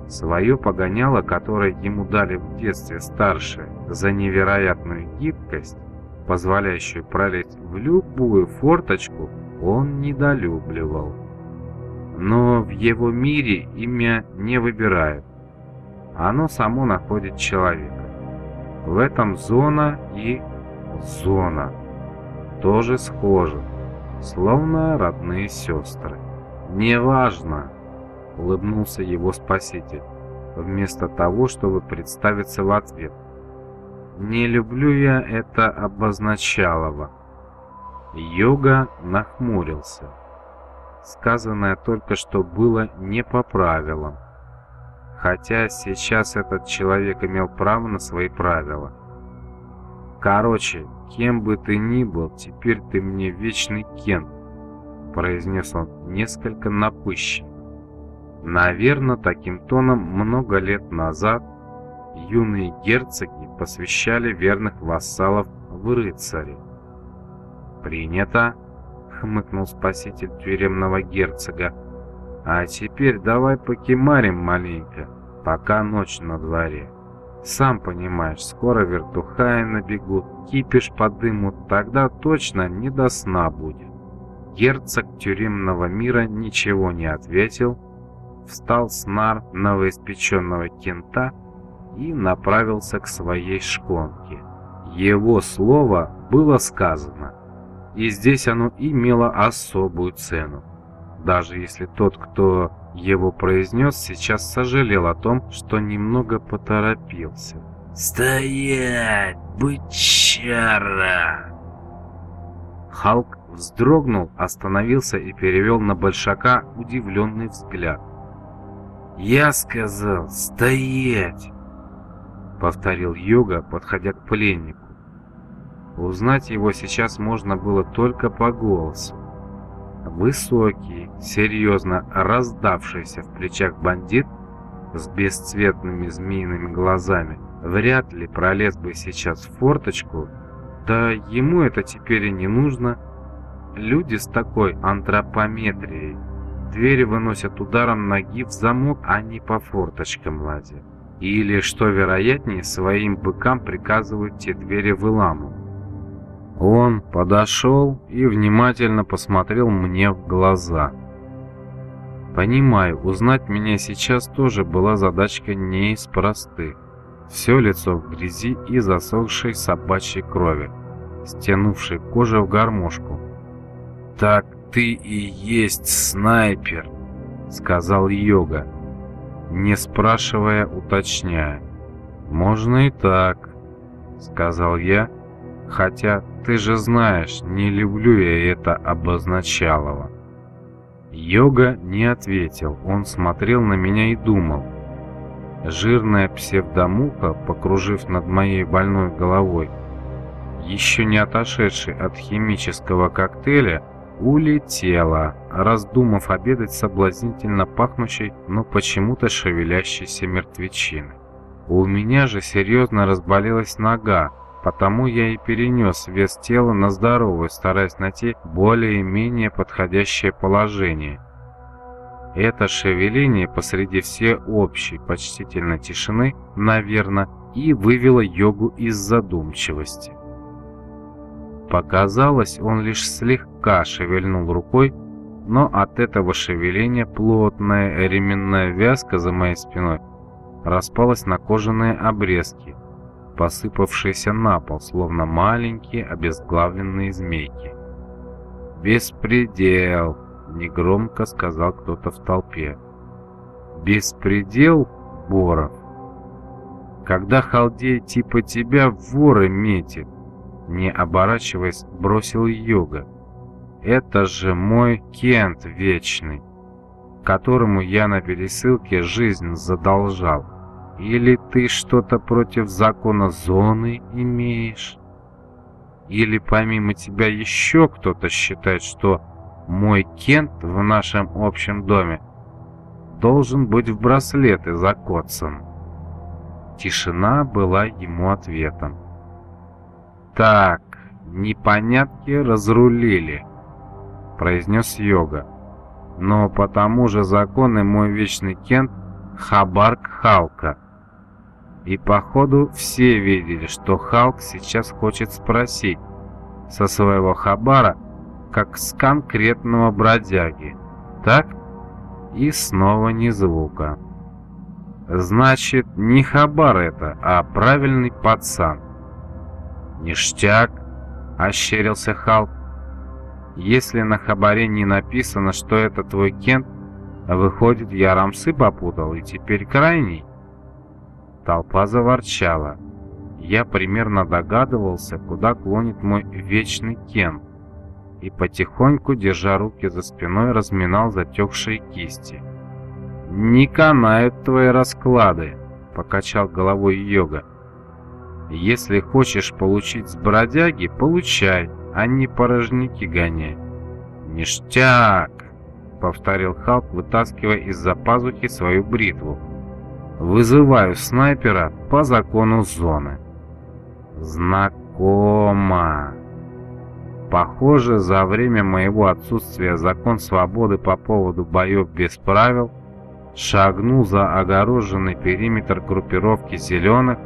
S1: Свое погоняло, которое ему дали в детстве старшие за невероятную гибкость, позволяющую пролезть в любую форточку, он недолюбливал но в его мире имя не выбирают. Оно само находит человека. В этом зона и зона тоже схожи, словно родные сестры. «Неважно», — улыбнулся его спаситель. вместо того, чтобы представиться в ответ. Не люблю я это обозначалово. Йога нахмурился. Сказанное только что было не по правилам. Хотя сейчас этот человек имел право на свои правила. Короче, кем бы ты ни был, теперь ты мне вечный Кент, произнес он несколько напыщенно. Наверное, таким тоном много лет назад юные герцоги посвящали верных вассалов в рыцари. «Принято», — хмыкнул спаситель тюремного герцога. «А теперь давай покемарим маленько, пока ночь на дворе. Сам понимаешь, скоро вертухаи набегут, кипиш подымут, тогда точно не до сна будет». Герцог тюремного мира ничего не ответил, встал с нар новоиспеченного кента и направился к своей шконке. Его слово было сказано, и здесь оно имело особую цену. Даже если тот, кто его произнес, сейчас сожалел о том, что немного поторопился.
S2: «Стоять, бычара!»
S1: Халк вздрогнул, остановился и перевел на Большака удивленный взгляд.
S2: «Я сказал, стоять!»
S1: — повторил Йога, подходя к пленнику. Узнать его сейчас можно было только по голосу. Высокий, серьезно раздавшийся в плечах бандит с бесцветными змеиными глазами вряд ли пролез бы сейчас в форточку, да ему это теперь и не нужно. Люди с такой антропометрией Двери выносят ударом ноги в замок, а не по форточкам ладят. Или, что вероятнее, своим быкам приказывают те двери выламывать. Он подошел и внимательно посмотрел мне в глаза. Понимаю, узнать меня сейчас тоже была задачка не из простых. Все лицо в грязи и засохшей собачьей крови, стянувшей кожу в гармошку. Так ты и есть снайпер», — сказал Йога, не спрашивая, уточняя. «Можно и так», — сказал я, хотя ты же знаешь, не люблю я это обозначалово. Йога не ответил, он смотрел на меня и думал. Жирная псевдомуха, покружив над моей больной головой, еще не отошедший от химического коктейля, улетела, раздумав обедать соблазнительно пахнущей, но почему-то шевелящейся мертвечины. У меня же серьезно разболелась нога, потому я и перенес вес тела на здоровую, стараясь найти более-менее подходящее положение. Это шевеление посреди всеобщей почтительной тишины, наверное, и вывело йогу из задумчивости. Показалось, он лишь слегка шевельнул рукой, но от этого шевеления плотная ременная вязка за моей спиной распалась на кожаные обрезки, посыпавшиеся на пол, словно маленькие обезглавленные змейки. «Беспредел!» — негромко сказал кто-то в толпе. «Беспредел, Боров? Когда халдей типа тебя воры метит, не оборачиваясь, бросил йога. «Это же мой Кент вечный, которому я на пересылке жизнь задолжал. Или ты что-то против закона зоны имеешь? Или помимо тебя еще кто-то считает, что мой Кент в нашем общем доме должен быть в браслеты закоцан?» Тишина была ему ответом. «Так, непонятки разрулили», — произнес Йога. «Но по тому же закону мой вечный Кент — Хабарк Халка. И походу все видели, что Халк сейчас хочет спросить со своего Хабара, как с конкретного бродяги. Так? И снова ни звука. Значит, не Хабар это, а правильный пацан. «Ништяк!» — ощерился Халк. «Если на хабаре не написано, что это твой Кент, выходит, я рамсы попутал и теперь крайний?» Толпа заворчала. Я примерно догадывался, куда клонит мой вечный Кен, и потихоньку, держа руки за спиной, разминал затекшие кисти. «Не канают твои расклады», — покачал головой йога. «Если хочешь получить с бродяги, получай, а не порожники гоняй». «Ништяк!» — повторил Халк, вытаскивая из-за пазухи свою бритву. «Вызываю снайпера по закону зоны». «Знакомо!» Похоже, за время моего отсутствия закон свободы по поводу боев без правил шагнул за огороженный периметр группировки зеленых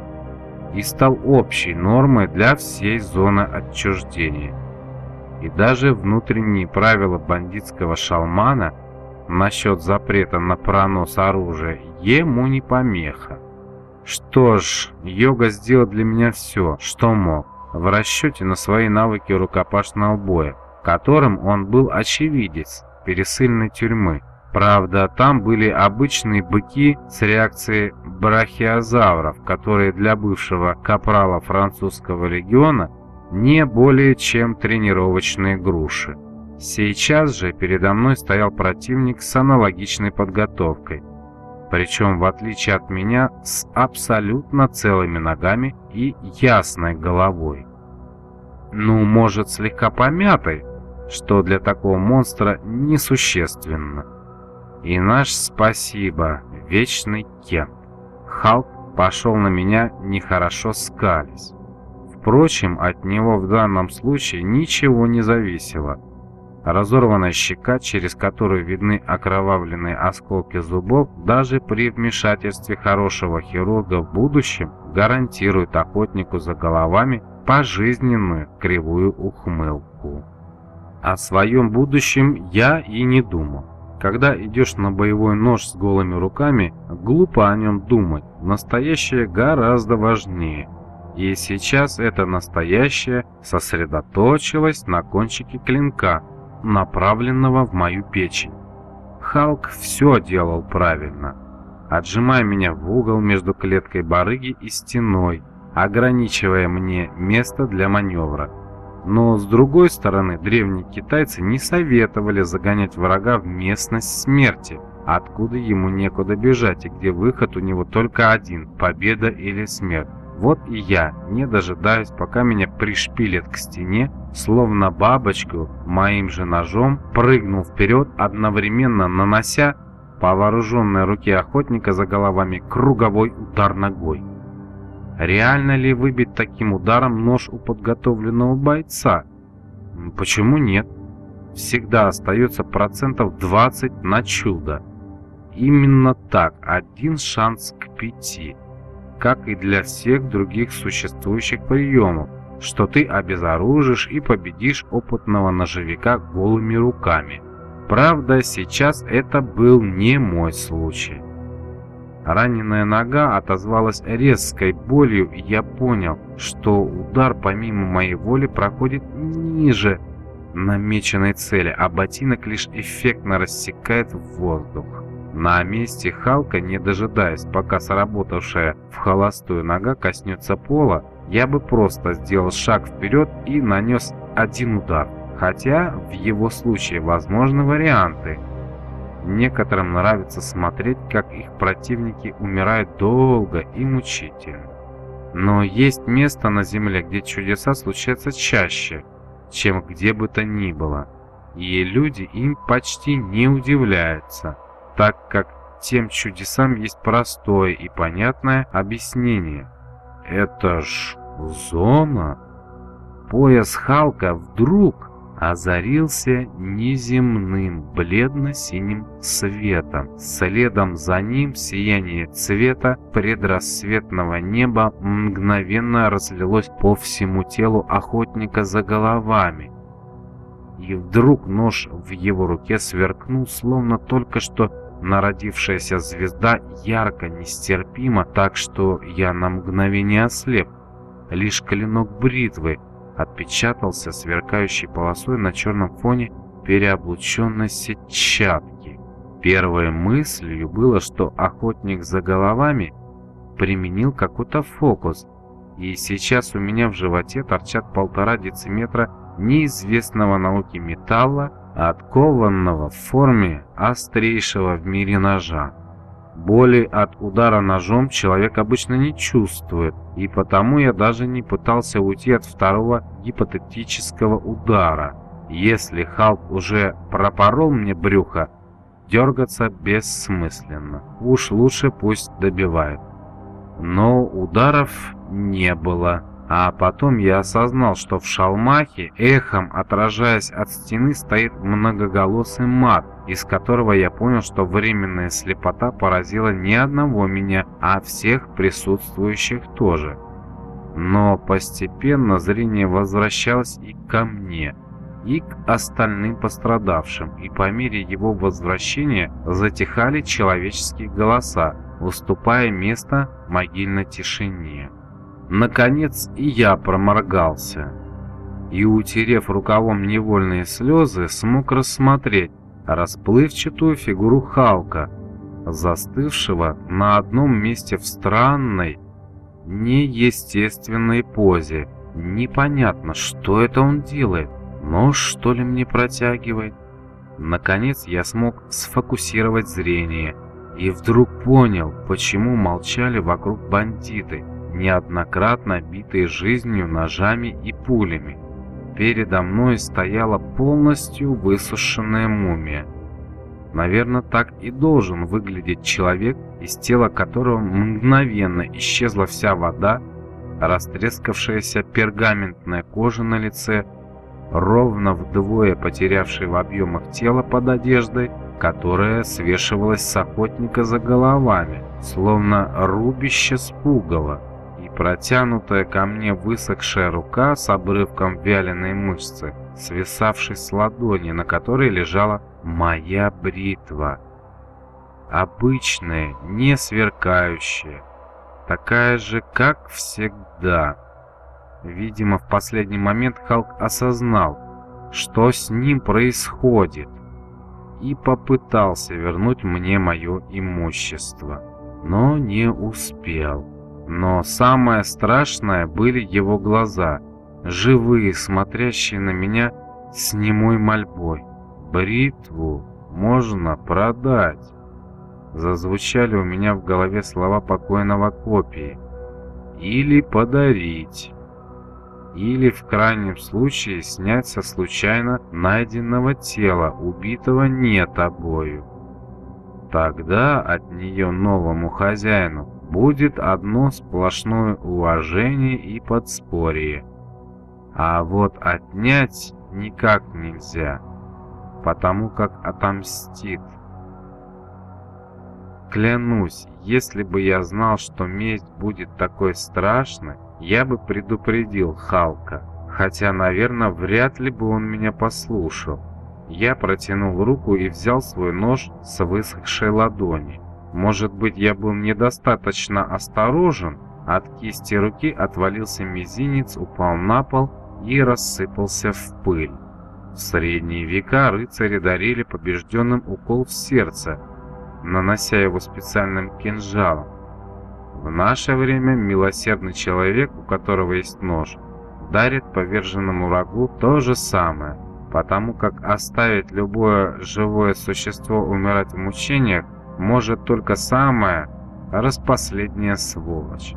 S1: и стал общей нормой для всей зоны отчуждения. И даже внутренние правила бандитского шалмана насчет запрета на пронос оружия ему не помеха. Что ж, йога сделал для меня все, что мог, в расчете на свои навыки рукопашного боя, которым он был очевидец пересыльной тюрьмы. Правда, там были обычные быки с реакцией брахиозавров, которые для бывшего капрала французского легиона не более чем тренировочные груши. Сейчас же передо мной стоял противник с аналогичной подготовкой, причем в отличие от меня с абсолютно целыми ногами и ясной головой. Ну, может, слегка помятой, что для такого монстра несущественно. И наш спасибо, вечный Кент. Халк пошел на меня нехорошо скались. Впрочем, от него в данном случае ничего не зависело. Разорванная щека, через которую видны окровавленные осколки зубов, даже при вмешательстве хорошего хирурга в будущем гарантирует охотнику за головами пожизненную кривую ухмылку. О своем будущем я и не думал. Когда идешь на боевой нож с голыми руками, глупо о нем думать. Настоящее гораздо важнее. И сейчас это настоящее сосредоточилось на кончике клинка, направленного в мою печень. Халк все делал правильно, отжимая меня в угол между клеткой барыги и стеной, ограничивая мне место для маневра. Но с другой стороны, древние китайцы не советовали загонять врага в местность смерти, откуда ему некуда бежать и где выход у него только один – победа или смерть. Вот и я, не дожидаясь, пока меня пришпилят к стене, словно бабочку, моим же ножом прыгнул вперед, одновременно нанося по вооруженной руке охотника за головами круговой удар ногой. Реально ли выбить таким ударом нож у подготовленного бойца? Почему нет? Всегда остается процентов 20 на чудо. Именно так, один шанс к пяти. Как и для всех других существующих приемов, что ты обезоружишь и победишь опытного ножевика голыми руками. Правда, сейчас это был не мой случай. Раненая нога отозвалась резкой болью, и я понял, что удар помимо моей воли проходит ниже намеченной цели, а ботинок лишь эффектно рассекает воздух. На месте Халка, не дожидаясь, пока сработавшая в холостую нога коснется пола, я бы просто сделал шаг вперед и нанес один удар. Хотя в его случае возможны варианты – Некоторым нравится смотреть, как их противники умирают долго и мучительно. Но есть место на Земле, где чудеса случаются чаще, чем где бы то ни было. И люди им почти не удивляются, так как тем чудесам есть простое и понятное объяснение. Это ж зона. Пояс Халка вдруг озарился неземным бледно-синим светом. Следом за ним сияние цвета предрассветного неба мгновенно разлилось по всему телу охотника за головами. И вдруг нож в его руке сверкнул, словно только что народившаяся звезда ярко, нестерпимо, так что я на мгновение ослеп. Лишь клинок бритвы отпечатался сверкающей полосой на черном фоне переоблученной сетчатки. Первой мыслью было, что охотник за головами применил какой-то фокус, и сейчас у меня в животе торчат полтора дециметра неизвестного науке металла, откованного в форме острейшего в мире ножа. Боли от удара ножом человек обычно не чувствует, и потому я даже не пытался уйти от второго гипотетического удара. Если Халк уже пропорол мне брюхо, дергаться бессмысленно. Уж лучше пусть добивает. Но ударов не было. А потом я осознал, что в шалмахе, эхом отражаясь от стены, стоит многоголосый мат, из которого я понял, что временная слепота поразила не одного меня, а всех присутствующих тоже. Но постепенно зрение возвращалось и ко мне, и к остальным пострадавшим, и по мере его возвращения затихали человеческие голоса, уступая место могильной тишине. Наконец и я проморгался. И, утерев рукавом невольные слезы, смог рассмотреть расплывчатую фигуру Халка, застывшего на одном месте в странной, неестественной позе. Непонятно, что это он делает. Нож, что ли, мне протягивает? Наконец я смог сфокусировать зрение и вдруг понял, почему молчали вокруг бандиты неоднократно битые жизнью ножами и пулями. Передо мной стояла полностью высушенная мумия. Наверное, так и должен выглядеть человек, из тела которого мгновенно исчезла вся вода, растрескавшаяся пергаментная кожа на лице, ровно вдвое потерявший в объемах тело под одеждой, которая свешивалась с охотника за головами, словно рубище с пугала протянутая ко мне высохшая рука с обрывком вяленой мышцы, свисавшей с ладони, на которой лежала моя бритва. Обычная, не сверкающая, такая же, как всегда. Видимо, в последний момент Халк осознал, что с ним происходит, и попытался вернуть мне мое имущество, но не успел. Но самое страшное были его глаза, живые, смотрящие на меня с немой мольбой. «Бритву можно продать!» Зазвучали у меня в голове слова покойного копии. «Или подарить!» Или, в крайнем случае, снять со случайно найденного тела, убитого не тобою. Тогда от нее новому хозяину будет одно сплошное уважение и подспорье. А вот отнять никак нельзя, потому как отомстит. Клянусь, если бы я знал, что месть будет такой страшной, я бы предупредил Халка, хотя, наверное, вряд ли бы он меня послушал. Я протянул руку и взял свой нож с высохшей ладони. Может быть, я был недостаточно осторожен? От кисти руки отвалился мизинец, упал на пол и рассыпался в пыль. В средние века рыцари дарили побежденным укол в сердце, нанося его специальным кинжалом. В наше время милосердный человек, у которого есть нож, дарит поверженному врагу то же самое, потому как оставить любое живое существо умирать в мучениях может только самая распоследняя сволочь.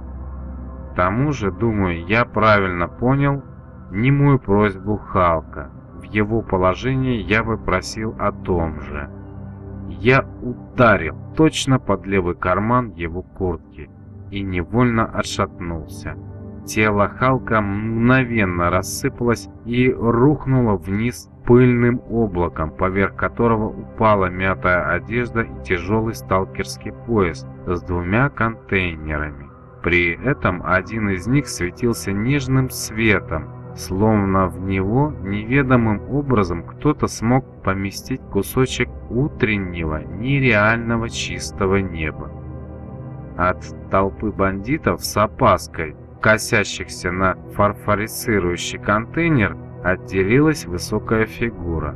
S1: К тому же, думаю, я правильно понял немую просьбу Халка. В его положении я бы просил о том же. Я ударил точно под левый карман его куртки и невольно отшатнулся. Тело Халка мгновенно рассыпалось и рухнуло вниз пыльным облаком, поверх которого упала мятая одежда и тяжелый сталкерский пояс с двумя контейнерами. При этом один из них светился нежным светом, словно в него неведомым образом кто-то смог поместить кусочек утреннего, нереального чистого неба. От толпы бандитов с опаской, косящихся на фарфорицирующий контейнер, отделилась высокая фигура.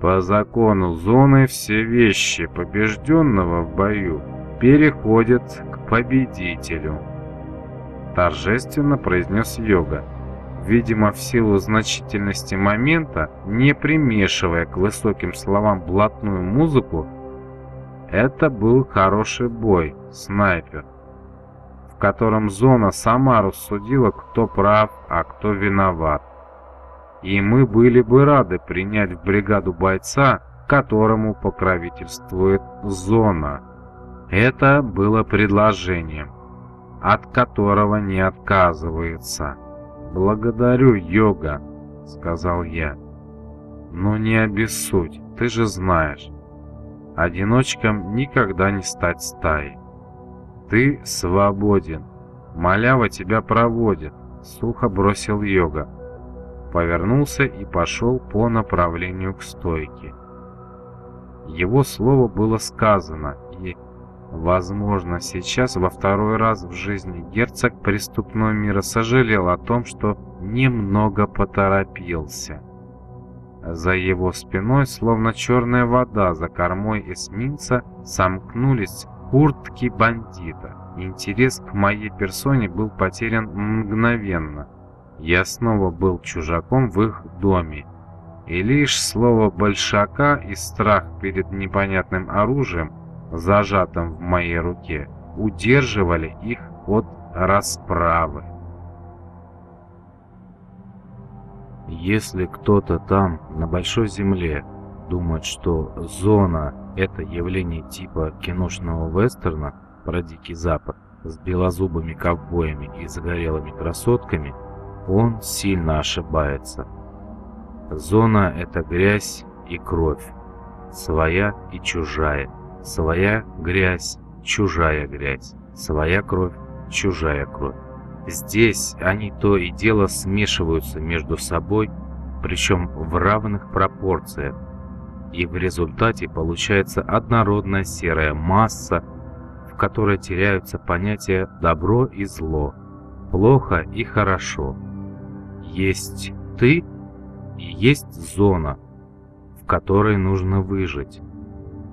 S1: По закону зоны все вещи побежденного в бою переходят к победителю!» Торжественно произнес Йога, видимо, в силу значительности момента, не примешивая к высоким словам блатную музыку, это был хороший бой, снайпер, в котором зона сама рассудила, кто прав, а кто виноват. И мы были бы рады принять в бригаду бойца, которому покровительствует зона. Это было предложением, от которого не отказывается. «Благодарю, йога», — сказал я. «Но не обессудь, ты же знаешь. Одиночкам никогда не стать стаей. Ты свободен. Малява тебя проводит», — сухо бросил йога. Повернулся и пошел по направлению к стойке. Его слово было сказано, и, возможно, сейчас во второй раз в жизни герцог преступного мира сожалел о том, что немного поторопился. За его спиной, словно черная вода за кормой эсминца, сомкнулись куртки бандита. Интерес к моей персоне был потерян мгновенно. Я снова был чужаком в их доме, и лишь слово большака и страх перед непонятным оружием, зажатым в моей руке, удерживали их от расправы. Если кто-то там, на большой земле, думает, что зона — это явление типа киношного вестерна про Дикий Запад с белозубыми ковбоями и загорелыми красотками, он сильно ошибается. Зона — это грязь и кровь, своя и чужая, своя грязь, чужая грязь, своя кровь, чужая кровь. Здесь они то и дело смешиваются между собой, причем в равных пропорциях, и в результате получается однородная серая масса, в которой теряются понятия «добро» и «зло», «плохо» и «хорошо». Есть «ты» и есть зона, в которой нужно выжить.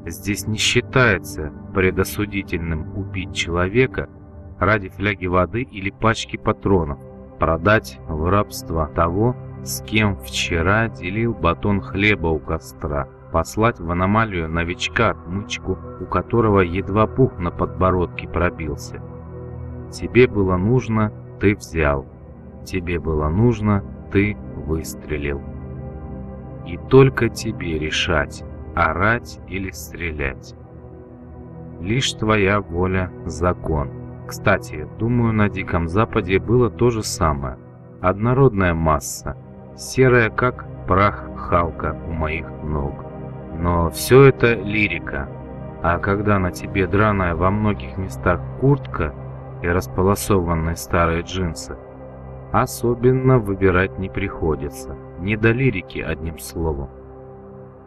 S1: Здесь не считается предосудительным убить человека ради фляги воды или пачки патронов, продать в рабство того, с кем вчера делил батон хлеба у костра, послать в аномалию новичка-отмычку, у которого едва пух на подбородке пробился. Тебе было нужно, ты взял. Тебе было нужно, ты выстрелил. И только тебе решать, орать или стрелять. Лишь твоя воля – закон. Кстати, думаю, на Диком Западе было то же самое. Однородная масса, серая как прах Халка у моих ног. Но все это лирика. А когда на тебе драная во многих местах куртка и располосованные старые джинсы, особенно выбирать не приходится. Не до лирики, одним словом.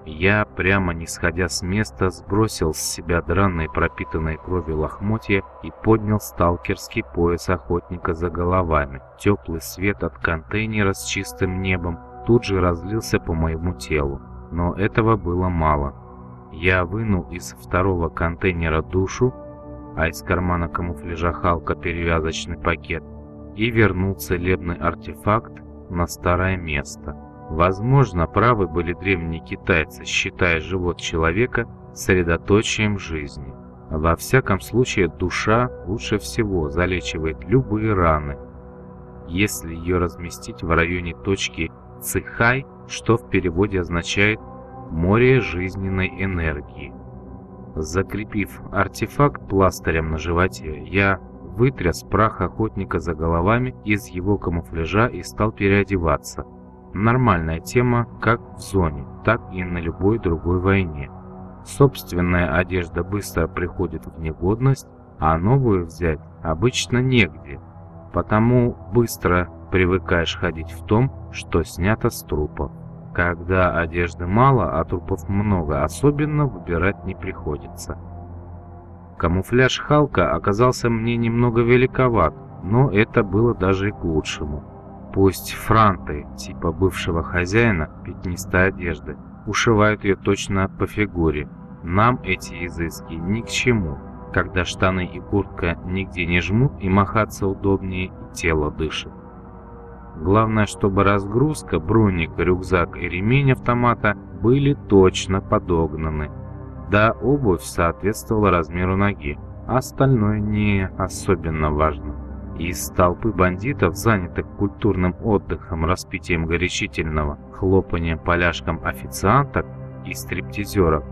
S1: Я, прямо не сходя с места, сбросил с себя драные пропитанные кровью лохмотья и поднял сталкерский пояс охотника за головами. Теплый свет от контейнера с чистым небом тут же разлился по моему телу. Но этого было мало. Я вынул из второго контейнера душу, а из кармана камуфляжа Халка перевязочный пакет, и вернул целебный артефакт на старое место. Возможно, правы были древние китайцы, считая живот человека средоточием жизни. Во всяком случае, душа лучше всего залечивает любые раны, если ее разместить в районе точки Цихай, что в переводе означает «море жизненной энергии». Закрепив артефакт пластырем на животе, я вытряс прах охотника за головами из его камуфляжа и стал переодеваться. Нормальная тема как в зоне, так и на любой другой войне. Собственная одежда быстро приходит в негодность, а новую взять обычно негде, потому быстро привыкаешь ходить в том, что снято с трупа. Когда одежды мало, а трупов много, особенно выбирать не приходится. Камуфляж Халка оказался мне немного великоват, но это было даже и к лучшему. Пусть франты, типа бывшего хозяина пятнистой одежды, ушивают ее точно по фигуре. Нам эти изыски ни к чему. когда штаны и куртка нигде не жмут и махаться удобнее, и тело дышит. Главное, чтобы разгрузка, броник, рюкзак и ремень автомата были точно подогнаны. Да, обувь соответствовала размеру ноги, остальное не особенно важно. Из толпы бандитов, занятых культурным отдыхом, распитием горячительного, хлопанием поляшком официанток и стриптизеров,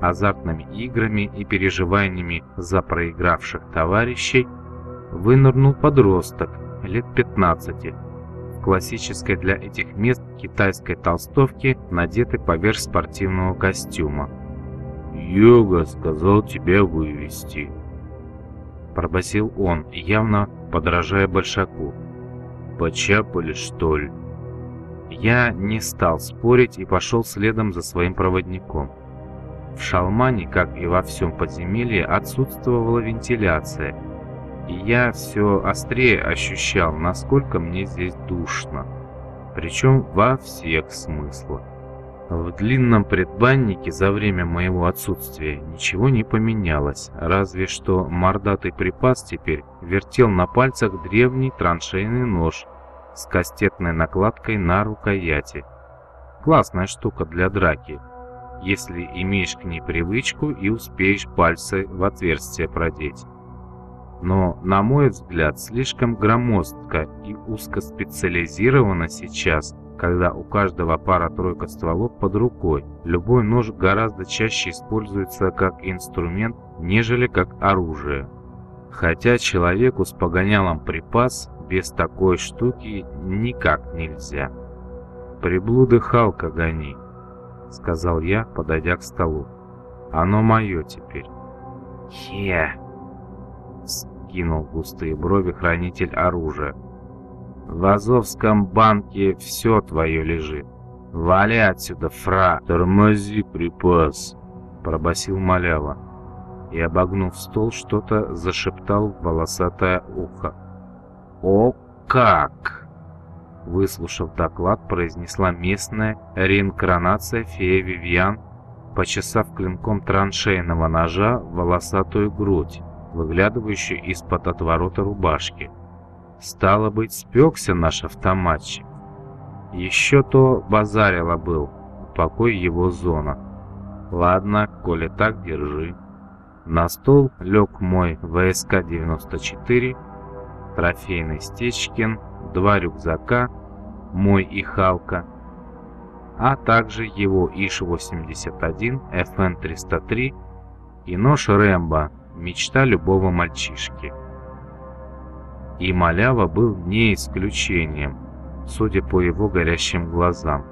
S1: азартными играми и переживаниями за проигравших товарищей, вынырнул подросток лет 15 в классической для этих мест китайской толстовке, надетой поверх спортивного костюма.
S2: «Йога сказал тебя вывести», —
S1: пробасил он, явно подражая Большаку.
S2: «Почапали, что ли?»
S1: Я не стал спорить и пошел следом за своим проводником. В Шалмане, как и во всем подземелье, отсутствовала вентиляция, и я все острее ощущал, насколько мне здесь душно, причем во всех смыслах. В длинном предбаннике за время моего отсутствия ничего не поменялось, разве что мордатый припас теперь вертел на пальцах древний траншейный нож с кастетной накладкой на рукояти. Классная штука для драки, если имеешь к ней привычку и успеешь пальцы в отверстие продеть. Но, на мой взгляд, слишком громоздко и узкоспециализировано сейчас – когда у каждого пара-тройка стволов под рукой. Любой нож гораздо чаще используется как инструмент, нежели как оружие. Хотя человеку с погонялом припас без такой штуки никак нельзя. «Приблуды Халка гони», — сказал я, подойдя к столу. «Оно мое теперь».
S2: «Хе!»
S1: — скинул густые брови хранитель оружия.
S2: В Азовском банке все твое лежит. Вали отсюда, фра.
S1: Тормози, припас, пробасил малява. И, обогнув стол, что-то зашептал в волосатое ухо.
S2: О, как!
S1: Выслушав доклад, произнесла местная реинкарнация фея Вивьян, почесав клинком траншейного ножа волосатую грудь, выглядывающую из-под отворота рубашки. Стало быть, спекся наш автоматчик. Еще то базарило был, покой его зона. Ладно, коли так, держи. На стол лег мой ВСК-94, трофейный Стечкин, два рюкзака, мой и Халка, а также его ИШ-81, ФН-303 и нож Рэмбо, мечта любого мальчишки. И Малява был не исключением, судя по его горящим глазам.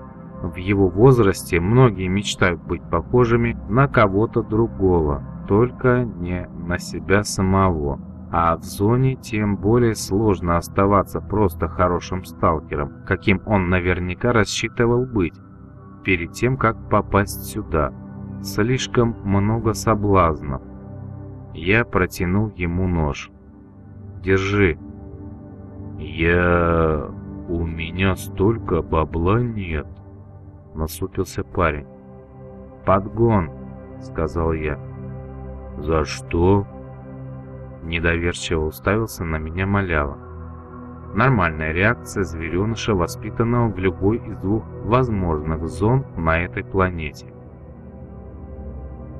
S1: В его возрасте многие мечтают быть похожими на кого-то другого, только не на себя самого. А в зоне тем более сложно оставаться просто хорошим сталкером, каким он наверняка рассчитывал быть, перед тем, как попасть сюда. Слишком много соблазнов. Я протянул ему нож. «Держи»,
S2: «Я... у меня столько бабла нет», — насупился парень.
S1: «Подгон», — сказал я.
S2: «За что?»
S1: Недоверчиво уставился на меня малява. Нормальная реакция звереныша, воспитанного в любой из двух возможных зон на этой планете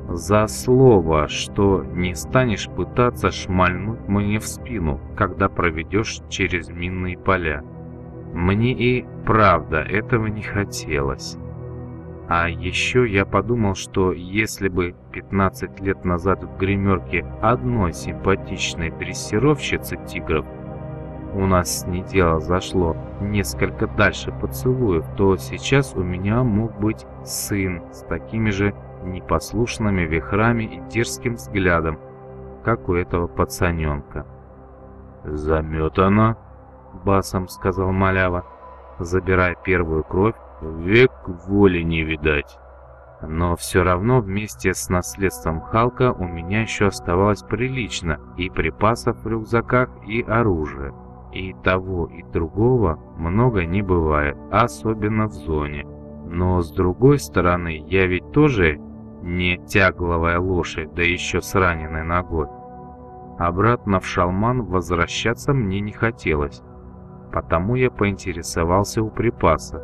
S1: за слово, что не станешь пытаться шмальнуть мне в спину, когда проведешь через минные поля. Мне и правда этого не хотелось. А еще я подумал, что если бы 15 лет назад в гримерке одной симпатичной дрессировщицы тигров у нас с ней дело зашло несколько дальше поцелуев, то сейчас у меня мог быть сын с такими же непослушными вихрами и дерзким взглядом, как у этого пацаненка.
S2: «Заметана», — басом сказал малява, забирая первую кровь, «век воли не видать».
S1: Но все равно вместе с наследством Халка у меня еще оставалось прилично и припасов в рюкзаках, и оружия. И того, и другого много не бывает, особенно в зоне. Но с другой стороны, я ведь тоже не тягловая лошадь, да еще с раненой ногой. Обратно в Шалман возвращаться мне не хотелось, потому я поинтересовался у припаса.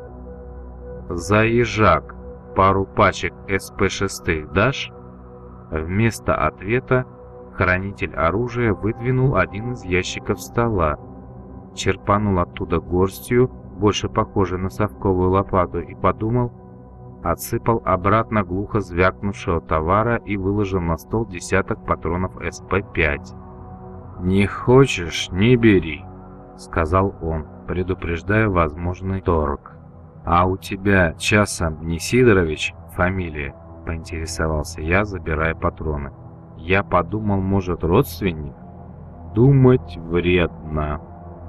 S1: «Заезжак, пару пачек СП-6 дашь?» Вместо ответа хранитель оружия выдвинул один из ящиков стола, черпанул оттуда горстью, больше похожей на совковую лопату, и подумал, отсыпал обратно глухо звякнувшего товара и выложил на стол десяток патронов СП-5. «Не хочешь — не бери», — сказал он, предупреждая возможный торг. «А у тебя часом не Сидорович фамилия?» — поинтересовался я, забирая патроны. Я подумал, может, родственник? «Думать вредно»,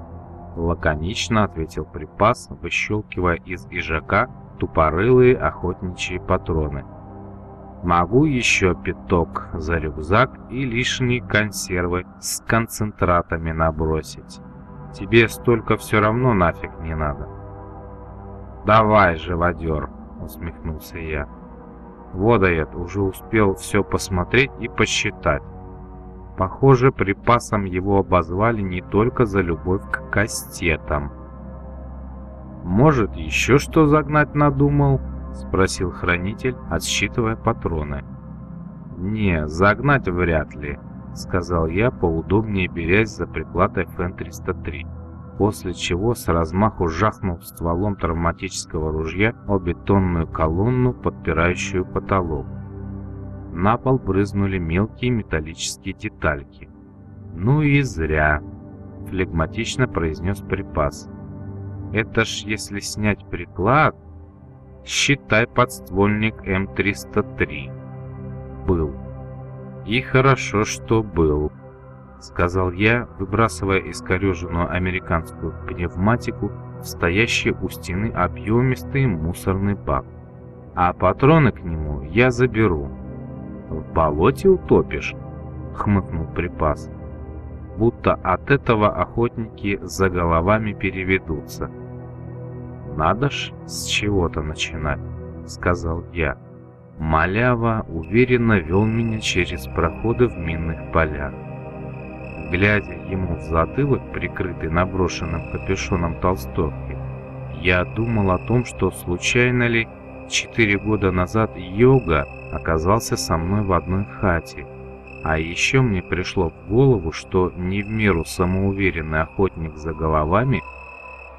S1: — лаконично ответил припас, выщелкивая из ижака тупорылые охотничьи патроны. Могу еще пяток за рюкзак и лишние консервы с концентратами набросить. Тебе столько все равно нафиг не надо. Давай, живодер, усмехнулся я. Водоед уже успел все посмотреть и посчитать. Похоже, припасом его обозвали не только за любовь к кастетам. Может, еще что загнать надумал? — спросил хранитель, отсчитывая патроны. «Не, загнать вряд ли», — сказал я, поудобнее берясь за приплатой Фен-303, после чего с размаху жахнул стволом травматического ружья о бетонную колонну, подпирающую потолок. На пол брызнули мелкие металлические детальки. «Ну и зря», — флегматично произнес припас. «Это ж если снять приклад, считай подствольник М303. Был. И хорошо, что был, сказал я, выбрасывая искореженную американскую пневматику в стоящий у стены объемистый мусорный бак. А патроны к нему я заберу. В болоте утопишь, хмыкнул припас. Будто от этого охотники за головами переведутся. «Надо ж с чего-то начинать», — сказал я. Малява уверенно вел меня через проходы в минных полях. Глядя ему в затылок, прикрытый наброшенным капюшоном толстовки, я думал о том, что случайно ли четыре года назад йога оказался со мной в одной хате. А еще мне пришло в голову, что не в меру самоуверенный охотник за головами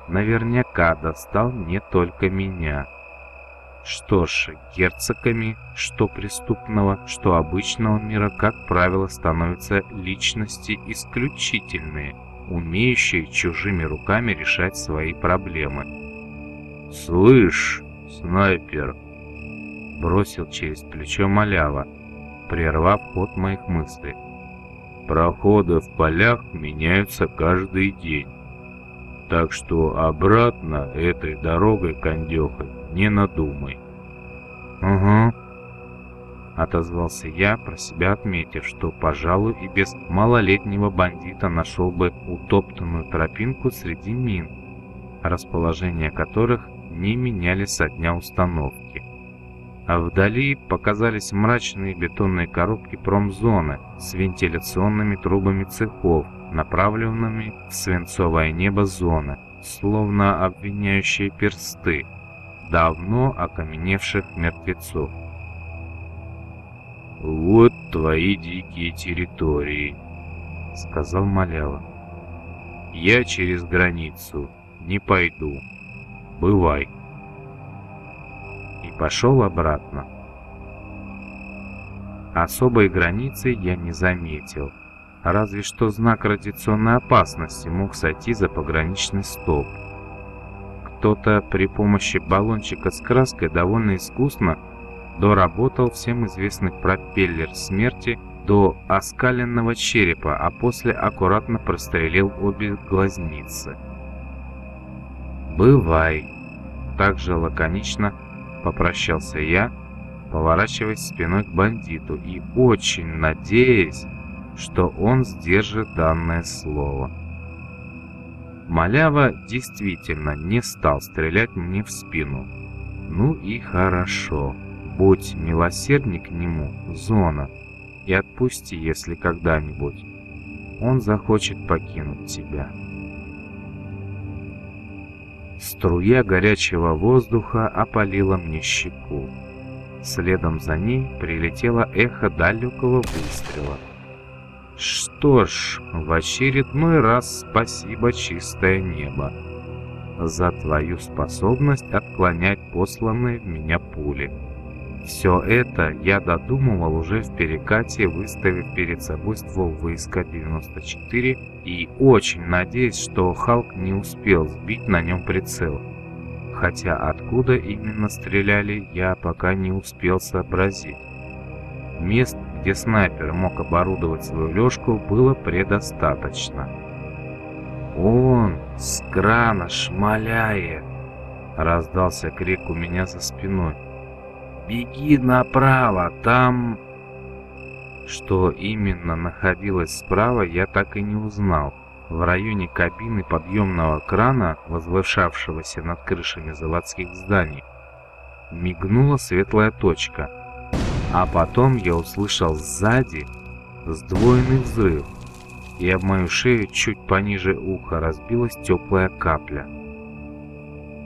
S1: наверняка достал не только меня. Что ж, герцогами, что преступного, что обычного мира, как правило, становятся личности исключительные, умеющие чужими руками решать свои проблемы. «Слышь, снайпер!» Бросил через плечо малява, прервав ход моих мыслей. «Проходы в полях меняются каждый день. Так что обратно этой дорогой кондехой не надумай. Угу. Отозвался я, про себя отметив, что, пожалуй, и без малолетнего бандита нашел бы утоптанную тропинку среди мин, расположение которых не меняли со дня установки. А вдали показались мрачные бетонные коробки промзоны с вентиляционными трубами цехов, направленными в свинцовое небо зоны, словно обвиняющие персты давно окаменевших мертвецов. «Вот твои дикие территории», — сказал Малява. «Я через границу не пойду. Бывай». И пошел обратно. Особой границы я не заметил. Разве что знак радиационной опасности мог сойти за пограничный столб. Кто-то при помощи баллончика с краской довольно искусно доработал всем известный пропеллер смерти до оскаленного черепа, а после аккуратно прострелил обе глазницы. «Бывай!» Также лаконично попрощался я, поворачиваясь спиной к бандиту и очень надеясь, что он сдержит данное слово. Малява действительно не стал стрелять мне в спину. Ну и хорошо. Будь милосердней к нему, зона, и отпусти, если когда-нибудь. он захочет покинуть тебя. Струя горячего воздуха опалила мне щеку. Следом за ней прилетело эхо далекого выстрела. Что ж, в очередной раз спасибо чистое небо за твою способность отклонять посланные в меня пули. Все это я додумывал уже в перекате, выставив перед собой ствол ВСК-94 и очень надеясь, что Халк не успел сбить на нем прицел. Хотя откуда именно стреляли, я пока не успел сообразить. Мест, где снайпер мог оборудовать свою лёжку, было предостаточно. «Он с крана шмаляет!» Раздался крик у меня за спиной. «Беги направо, там...» Что именно находилось справа, я так и не узнал. В районе кабины подъемного крана, возвышавшегося над крышами заводских зданий, мигнула светлая точка. А потом я услышал сзади сдвоенный взрыв, и об мою шею чуть пониже уха разбилась теплая капля.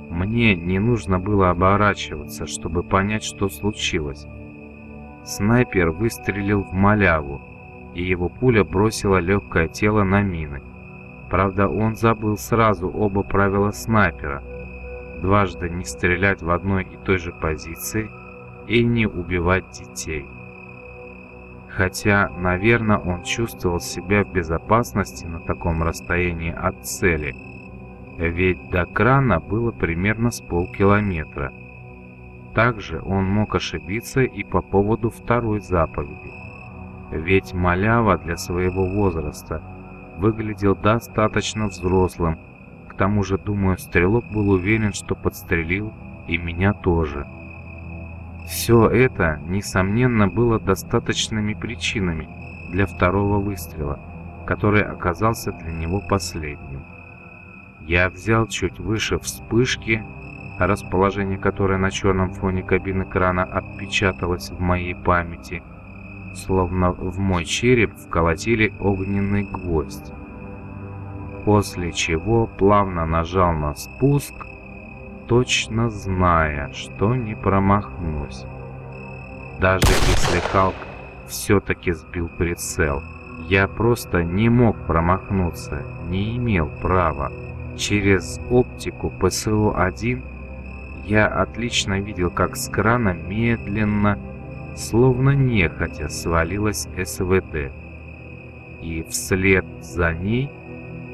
S1: Мне не нужно было оборачиваться, чтобы понять, что случилось. Снайпер выстрелил в маляву, и его пуля бросила легкое тело на мины. Правда, он забыл сразу оба правила снайпера. Дважды не стрелять в одной и той же позиции и не убивать детей. Хотя, наверное, он чувствовал себя в безопасности на таком расстоянии от цели – ведь до крана было примерно с полкилометра. Также он мог ошибиться и по поводу второй заповеди. Ведь малява для своего возраста выглядел достаточно взрослым. К тому же, думаю, стрелок был уверен, что подстрелил и меня тоже. Все это, несомненно, было достаточными причинами для второго выстрела, который оказался для него последним. Я взял чуть выше вспышки, расположение которой на черном фоне кабины крана отпечаталось в моей памяти, словно в мой череп вколотили огненный гвоздь. После чего плавно нажал на спуск, точно зная, что не промахнусь. Даже если Халк все-таки сбил прицел, я просто не мог промахнуться, не имел права. Через оптику ПСО-1 я отлично видел, как с крана медленно, словно нехотя, свалилась СВД. И вслед за ней,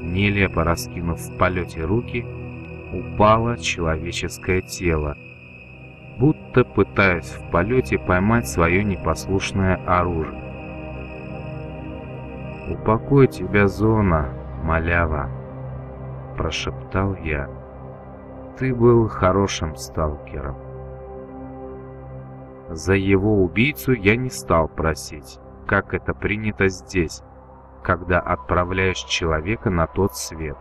S1: нелепо раскинув в полете руки, упало человеческое тело, будто пытаясь в полете поймать свое непослушное оружие. «Упокой тебя, зона, малява!» прошептал я. Ты был хорошим сталкером. За его убийцу я не стал просить, как это принято здесь, когда отправляешь человека на тот свет.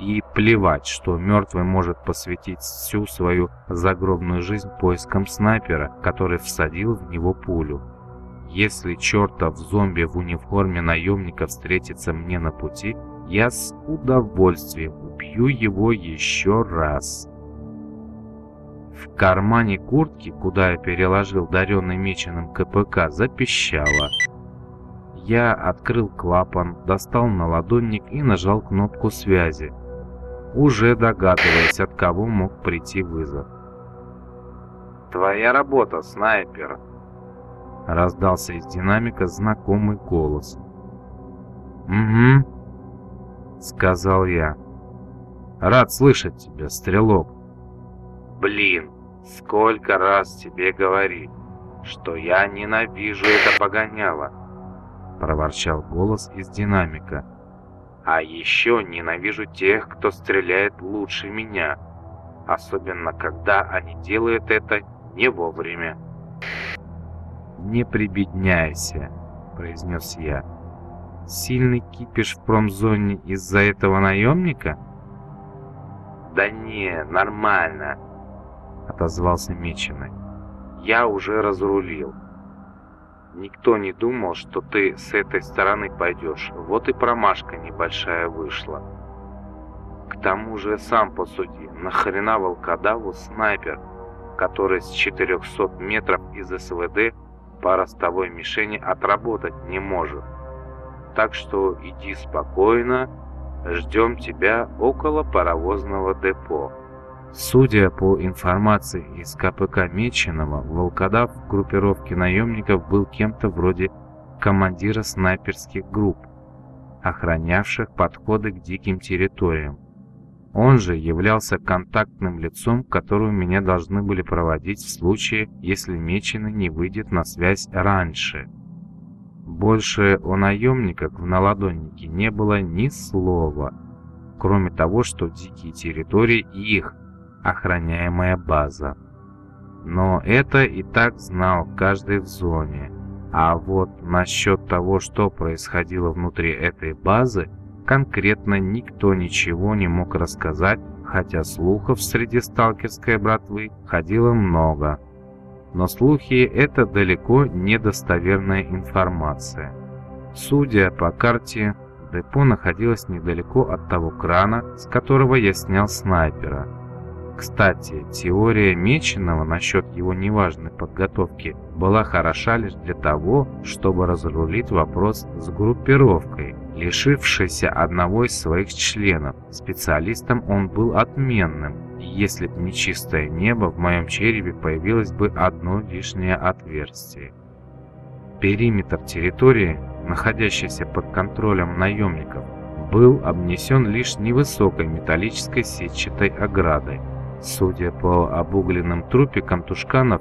S1: И плевать, что мертвый может посвятить всю свою загробную жизнь поискам снайпера, который всадил в него пулю. Если чертов зомби в униформе наемника встретится мне на пути, я с удовольствием убью его еще раз. В кармане куртки, куда я переложил даренный меченым КПК, запищало. Я открыл клапан, достал наладонник и нажал кнопку связи, уже догадываясь, от кого мог прийти вызов. «Твоя работа, снайпер!» Раздался из динамика знакомый голос. «Угу», — сказал я. «Рад слышать тебя, стрелок». «Блин, сколько раз тебе говорить, что я ненавижу это погоняло!» — проворчал голос из динамика. «А еще ненавижу тех, кто стреляет лучше меня, особенно когда они делают это не вовремя». «Не прибедняйся», — произнес я. Сильный кипиш в промзоне из-за этого наемника? Да не, нормально, отозвался Меченый. Я уже разрулил. Никто не думал, что ты с этой стороны пойдешь. Вот и промашка небольшая вышла. К тому же сам посуди, нахрена волкодаву снайпер, который с 400 метров из СВД по ростовой мишени отработать не может. Так что иди спокойно, ждем тебя около паровозного депо. Судя по информации из КПК Меченого, волкодав в группировке наемников был кем-то вроде командира снайперских групп, охранявших подходы к диким территориям. Он же являлся контактным лицом, которого меня должны были проводить в случае, если Меченый не выйдет на связь раньше. Больше о наемниках в наладоннике не было ни слова, кроме того, что дикие территории их охраняемая база. Но это и так знал каждый в зоне. А вот насчет того, что происходило внутри этой базы, конкретно никто ничего не мог рассказать, хотя слухов среди сталкерской братвы ходило много. Но слухи — это далеко не достоверная информация. Судя по карте, депо находилось недалеко от того крана, с которого я снял снайпера. Кстати, теория Меченого насчет его неважной подготовки была хороша лишь для того, чтобы разрулить вопрос с группировкой, лишившейся одного из своих членов. Специалистом он был отменным, если б не чистое небо, в моем черепе появилось бы одно лишнее отверстие. Периметр территории, находящийся под контролем наемников, был обнесен лишь невысокой металлической сетчатой оградой, Судя по обугленным трупикам тушканов,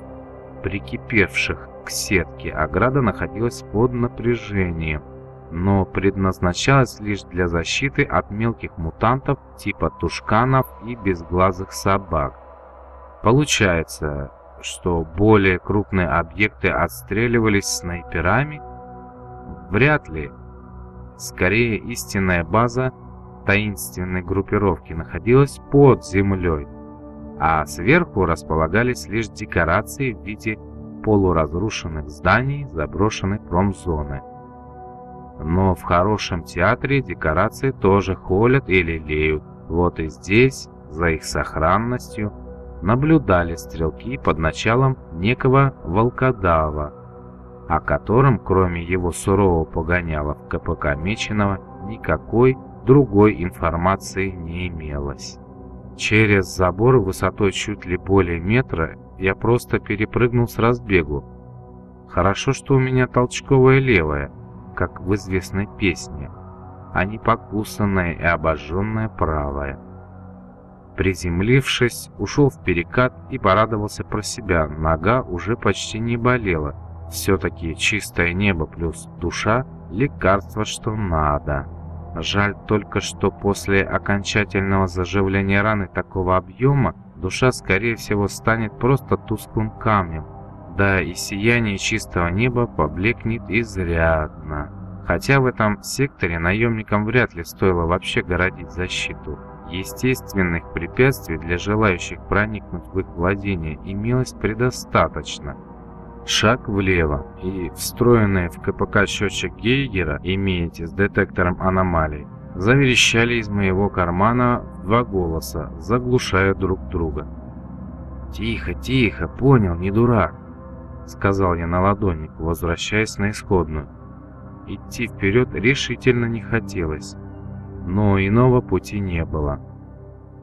S1: прикипевших к сетке, ограда находилась под напряжением, но предназначалась лишь для защиты от мелких мутантов типа тушканов и безглазых собак. Получается, что более крупные объекты отстреливались снайперами? Вряд ли. Скорее, истинная база таинственной группировки находилась под землей а сверху располагались лишь декорации в виде полуразрушенных зданий заброшенной промзоны. Но в хорошем театре декорации тоже холят и лелеют. Вот и здесь, за их сохранностью, наблюдали стрелки под началом некого волкодава, о котором, кроме его сурового погоняла в КПК Меченого, никакой другой информации не имелось. Через забор высотой чуть ли более метра я просто перепрыгнул с разбегу. Хорошо, что у меня толчковая левая, как в известной песне, а не покусанная и обожженная правая. Приземлившись, ушел в перекат и порадовался про себя. Нога уже почти не болела. Все-таки чистое небо плюс душа – лекарство, что надо. Жаль только, что после окончательного заживления раны такого объема душа, скорее всего, станет просто тусклым камнем, да и сияние чистого неба поблекнет изрядно. Хотя в этом секторе наемникам вряд ли стоило вообще городить защиту. Естественных препятствий для желающих проникнуть в их владение имелось предостаточно – Шаг влево, и встроенные в КПК счетчик Гейгера, имеете с детектором аномалий, заверещали из моего кармана два голоса, заглушая друг друга. «Тихо, тихо, понял, не дурак», — сказал я на ладоннику, возвращаясь на исходную. Идти вперед решительно не хотелось, но иного пути не было.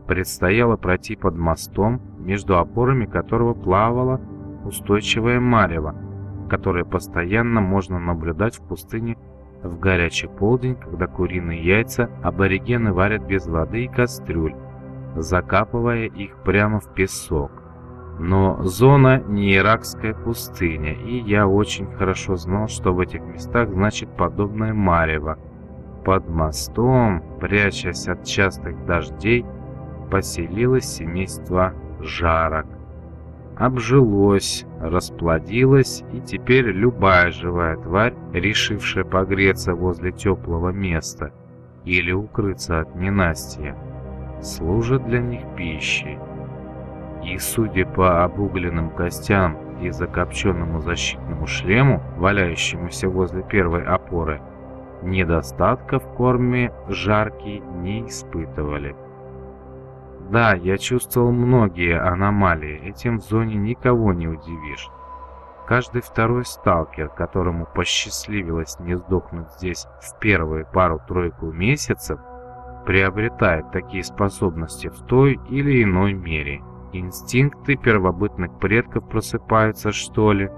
S1: Предстояло пройти под мостом, между опорами которого плавала устойчивое марево, которое постоянно можно наблюдать в пустыне в горячий полдень, когда куриные яйца аборигены варят без воды и кастрюль, закапывая их прямо в песок. Но зона не иракская пустыня, и я очень хорошо знал, что в этих местах значит подобное марево. Под мостом, прячась от частых дождей, поселилось семейство жарок обжилось, расплодилось, и теперь любая живая тварь, решившая погреться возле теплого места или укрыться от ненастья, служит для них пищей. И судя по обугленным костям и закопченному защитному шлему, валяющемуся возле первой опоры, недостатка в корме жаркий не испытывали. Да, я чувствовал многие аномалии, этим в зоне никого не удивишь. Каждый второй сталкер, которому посчастливилось не сдохнуть здесь в первые пару-тройку месяцев, приобретает такие способности в той или иной мере. Инстинкты первобытных предков просыпаются, что ли?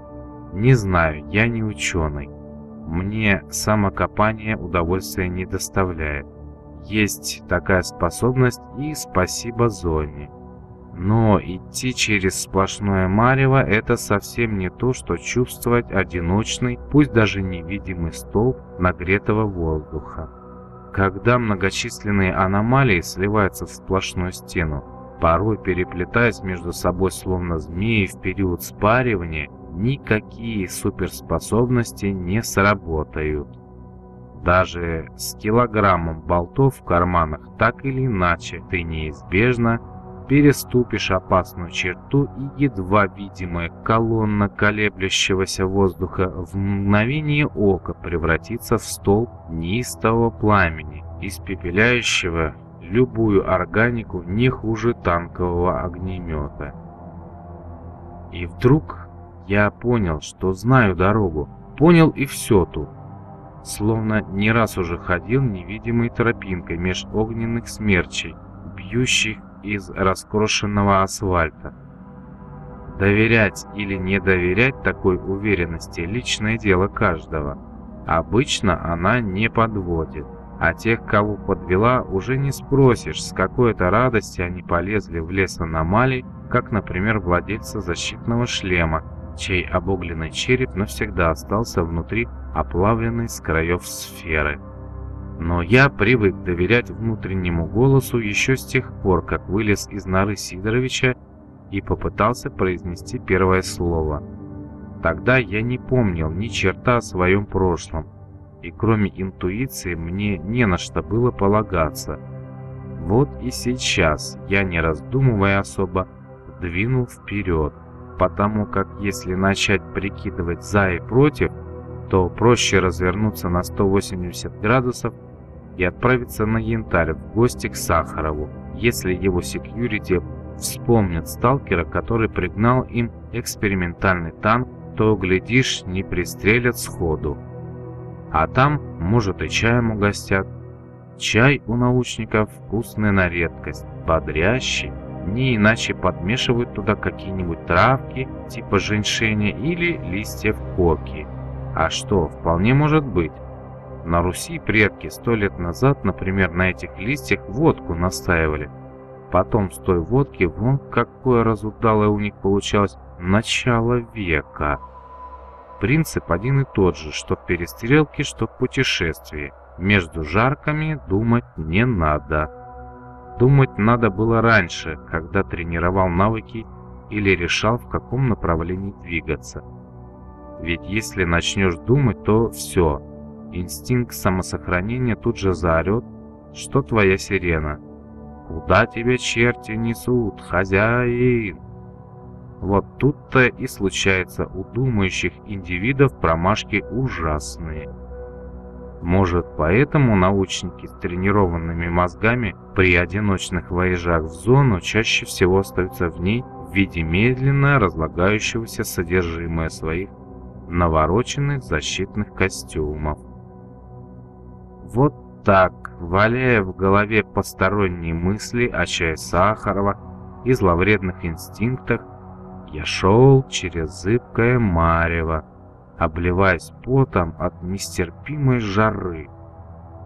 S1: Не знаю, я не ученый. Мне самокопание удовольствия не доставляет. Есть такая способность и спасибо Зоне. Но идти через сплошное марево – это совсем не то, что чувствовать одиночный, пусть даже невидимый столб нагретого воздуха. Когда многочисленные аномалии сливаются в сплошную стену, порой переплетаясь между собой словно змеи в период спаривания, никакие суперспособности не сработают. Даже с килограммом болтов в карманах так или иначе ты неизбежно переступишь опасную черту и едва видимая колонна колеблющегося воздуха в мгновение ока превратится в столб неистового пламени, испепеляющего любую органику не хуже танкового огнемета. И вдруг я понял, что знаю дорогу. Понял и все тут. Словно не раз уже ходил невидимой тропинкой меж огненных смерчей, бьющих из раскрошенного асфальта. Доверять или не доверять такой уверенности – личное дело каждого. Обычно она не подводит. А тех, кого подвела, уже не спросишь, с какой-то радости они полезли в лес аномалий, как, например, владельца защитного шлема, чей обугленный череп навсегда остался внутри оплавленной с краев сферы. Но я привык доверять внутреннему голосу еще с тех пор, как вылез из норы Сидоровича и попытался произнести первое слово. Тогда я не помнил ни черта о своем прошлом, и кроме интуиции мне не на что было полагаться. Вот и сейчас я, не раздумывая особо, двинул вперед, потому как если начать прикидывать «за» и «против», то проще развернуться на 180 градусов и отправиться на Янтарь в гости к Сахарову, если его секьюрити вспомнят сталкера, который пригнал им экспериментальный танк, то, глядишь, не пристрелят сходу. А там, может, и чаем угостят. Чай у научников вкусный на редкость, бодрящий, не иначе подмешивают туда какие-нибудь травки, типа женьшеня или листьев коки. А что, вполне может быть. На Руси предки сто лет назад, например, на этих листьях водку настаивали. Потом с той водки вон какое разудалое у них получалось начало века. Принцип один и тот же, что в перестрелке, что в путешествии. Между жарками думать не надо. Думать надо было раньше, когда тренировал навыки или решал, в каком направлении двигаться. Ведь если начнешь думать, то все. Инстинкт самосохранения тут же заорет, что твоя сирена. «Куда тебя черти несут, хозяин?» Вот тут-то и случается у думающих индивидов промашки ужасные. Может, поэтому научники с тренированными мозгами при одиночных воежах в зону чаще всего остаются в ней в виде медленно разлагающегося содержимого своих навороченных защитных костюмов. Вот так, валяя в голове посторонние мысли о чае Сахарова и зловредных инстинктах, я шел через зыбкое марево, обливаясь потом от нестерпимой жары.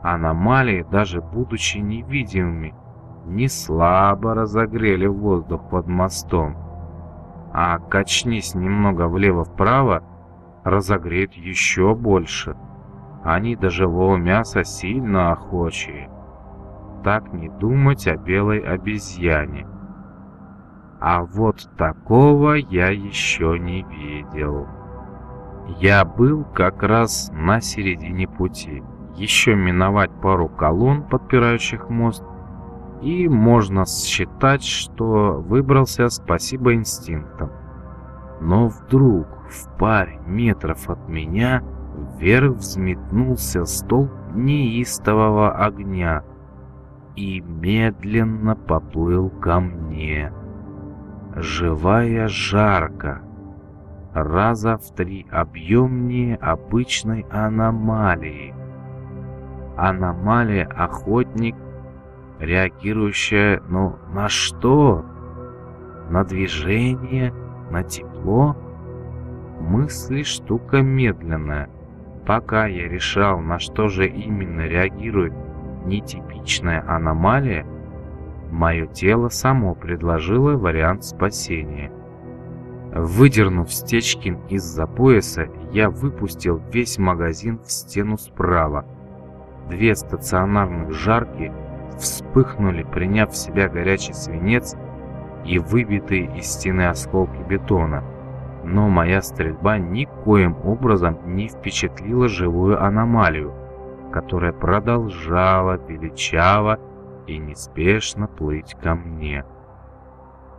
S1: Аномалии, даже будучи невидимыми, не слабо разогрели воздух под мостом. А качнись немного влево-вправо, разогреет еще больше. Они до живого мяса сильно охочие. Так не думать о белой обезьяне. А вот такого я еще не видел. Я был как раз на середине пути. Еще миновать пару колонн, подпирающих мост, и можно считать, что выбрался спасибо инстинктам. Но вдруг в паре метров от меня вверх взметнулся столб неистового огня и медленно поплыл ко мне. Живая жарко, раза в три объемнее обычной аномалии. Аномалия охотник, реагирующая, ну, на что? На движение, на тепло? Мысли штука медленная. Пока я решал, на что же именно реагирует нетипичная аномалия, мое тело само предложило вариант спасения. Выдернув Стечкин из-за пояса, я выпустил весь магазин в стену справа. Две стационарных жарки вспыхнули, приняв в себя горячий свинец и выбитые из стены осколки бетона. Но моя стрельба никоим образом не впечатлила живую аномалию, которая продолжала величаво и неспешно плыть ко мне.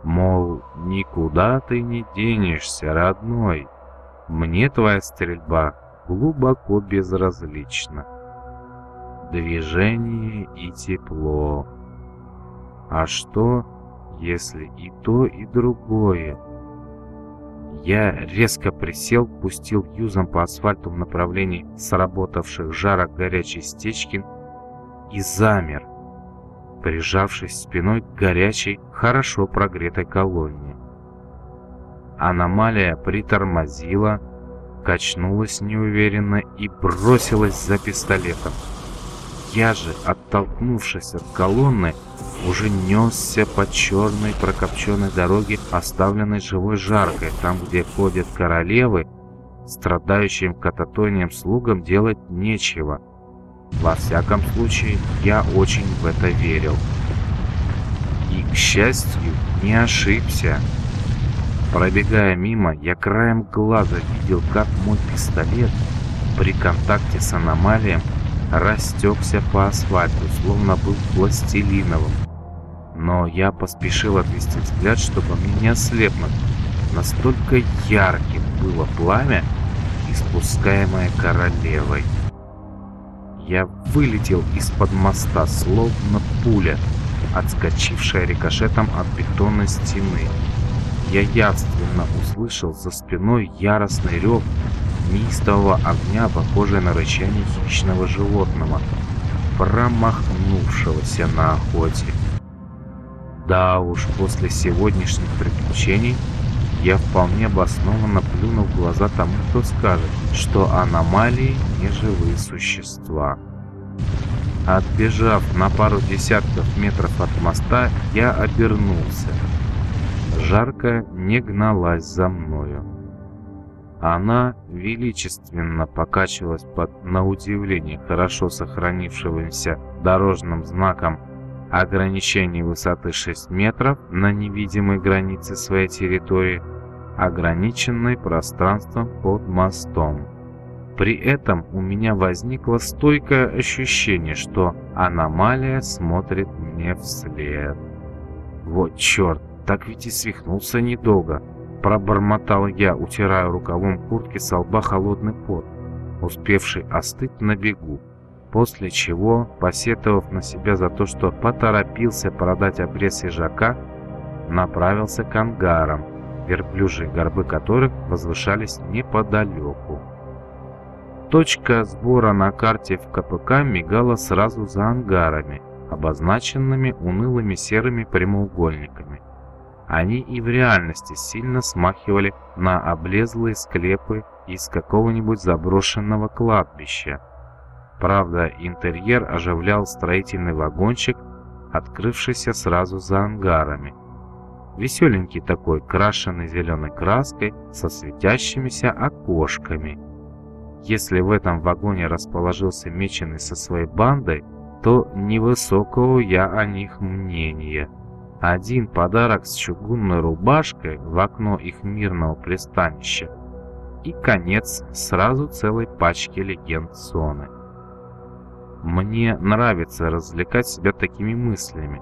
S1: Мол, никуда ты не денешься, родной. Мне твоя стрельба глубоко безразлична. Движение и тепло. А что, если и то, и другое? Я резко присел, пустил юзом по асфальту в направлении сработавших жарок горячей стечки и замер, прижавшись спиной к горячей, хорошо прогретой колонне. Аномалия притормозила, качнулась неуверенно и бросилась за пистолетом. Я же, оттолкнувшись от колонны, уже несся по черной прокопченной дороге, оставленной живой жаркой, там, где ходят королевы, страдающим кататонием слугам делать нечего. Во всяком случае, я очень в это верил. И, к счастью, не ошибся. Пробегая мимо, я краем глаза видел, как мой пистолет при контакте с аномалием растекся по асфальту, словно был пластилиновым. Но я поспешил отвести взгляд, чтобы мне не ослепнуть. Настолько ярким было пламя, испускаемое королевой. Я вылетел из-под моста, словно пуля, отскочившая рикошетом от бетонной стены. Я явственно услышал за спиной яростный рев неистового огня, похожий на рычание хищного животного, промахнувшегося на охоте. Да уж, после сегодняшних приключений я вполне обоснованно плюну в глаза тому, кто скажет, что аномалии не живые существа. Отбежав на пару десятков метров от моста, я обернулся. Жарко не гналась за мною. Она величественно покачивалась под, на удивление, хорошо сохранившимся дорожным знаком ограничение высоты 6 метров на невидимой границе своей территории, ограниченной пространством под мостом. При этом у меня возникло стойкое ощущение, что аномалия смотрит мне вслед. Вот черт, так ведь и свихнулся недолго. Пробормотал я, утирая рукавом куртки со лба холодный пот, успевший остыть на бегу. После чего, посетовав на себя за то, что поторопился продать обрез ежака, направился к ангарам, верблюжьи горбы которых возвышались неподалеку. Точка сбора на карте в КПК мигала сразу за ангарами, обозначенными унылыми серыми прямоугольниками. Они и в реальности сильно смахивали на облезлые склепы из какого-нибудь заброшенного кладбища. Правда, интерьер оживлял строительный вагончик, открывшийся сразу за ангарами. Веселенький такой, крашеный зеленой краской, со светящимися окошками. Если в этом вагоне расположился меченый со своей бандой, то невысокого я о них мнения. Один подарок с чугунной рубашкой в окно их мирного пристанища и конец сразу целой пачки легенд Соны. Мне нравится развлекать себя такими мыслями.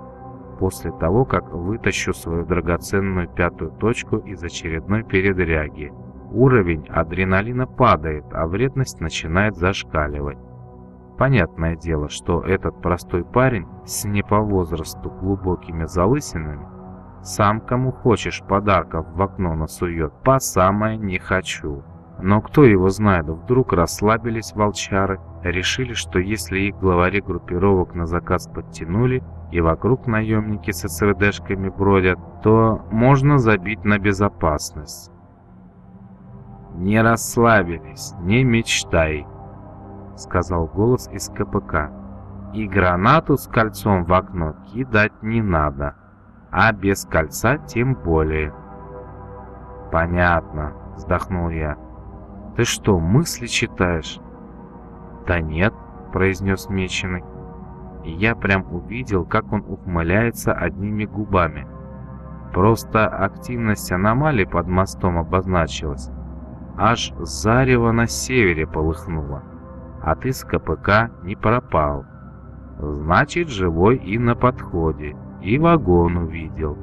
S1: После того, как вытащу свою драгоценную пятую точку из очередной передряги. Уровень адреналина падает, а вредность начинает зашкаливать. Понятное дело, что этот простой парень с не по возрасту глубокими залысинами сам кому хочешь подарков в окно насует, по самое не хочу. Но кто его знает, вдруг расслабились волчары, решили, что если их главари группировок на заказ подтянули и вокруг наемники с СВДшками бродят, то можно забить на безопасность. «Не расслабились, не мечтай», — сказал голос из КПК. «И гранату с кольцом в окно кидать не надо, а без кольца тем более». «Понятно», — вздохнул я. «Ты что, мысли читаешь?» «Да нет», — произнес Меченый. И я прям увидел, как он ухмыляется одними губами. Просто активность аномалии под мостом обозначилась. Аж зарево на севере полыхнуло. А ты с КПК не пропал. Значит, живой и на подходе, и вагон увидел.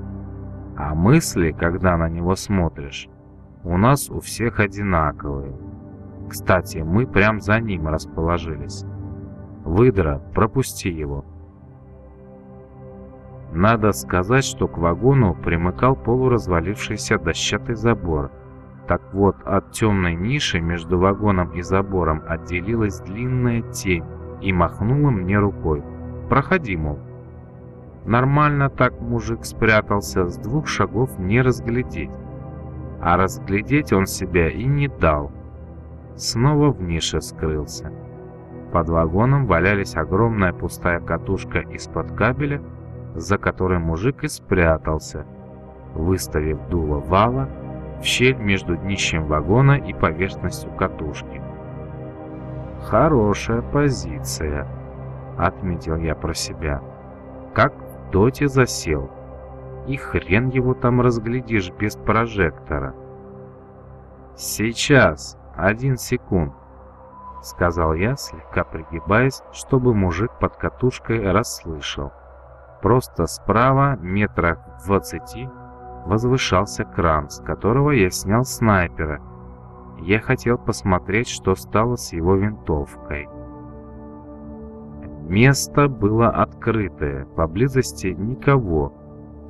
S1: А мысли, когда на него смотришь, у нас у всех одинаковые. Кстати, мы прям за ним расположились. Выдра, пропусти его. Надо сказать, что к вагону примыкал полуразвалившийся дощатый забор. Так вот, от темной ниши между вагоном и забором отделилась длинная тень и махнула мне рукой. «Проходи, мол». Нормально так мужик спрятался, с двух шагов не разглядеть. А разглядеть он себя и не дал. Снова в нише скрылся. Под вагоном валялись огромная пустая катушка из-под кабеля, за которой мужик и спрятался, выставив дуло вала в щель между днищем вагона и поверхностью катушки. «Хорошая позиция», — отметил я про себя. «Как в доте засел. И хрен его там разглядишь без прожектора». «Сейчас, один секунд», — сказал я, слегка пригибаясь, чтобы мужик под катушкой расслышал. Просто справа, метрах в двадцати, возвышался кран, с которого я снял снайпера. Я хотел посмотреть, что стало с его винтовкой. Место было открытое, поблизости никого,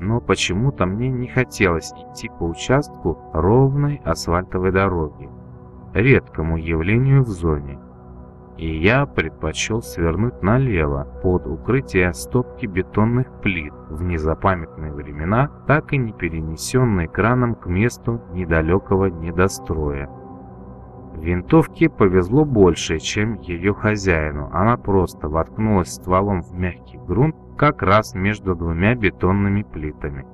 S1: но почему-то мне не хотелось идти по участку ровной асфальтовой дороги, редкому явлению в зоне и я предпочел свернуть налево под укрытие стопки бетонных плит в незапамятные времена, так и не перенесенные краном к месту недалекого недостроя. Винтовке повезло больше, чем ее хозяину. Она просто воткнулась стволом в мягкий грунт как раз между двумя бетонными плитами.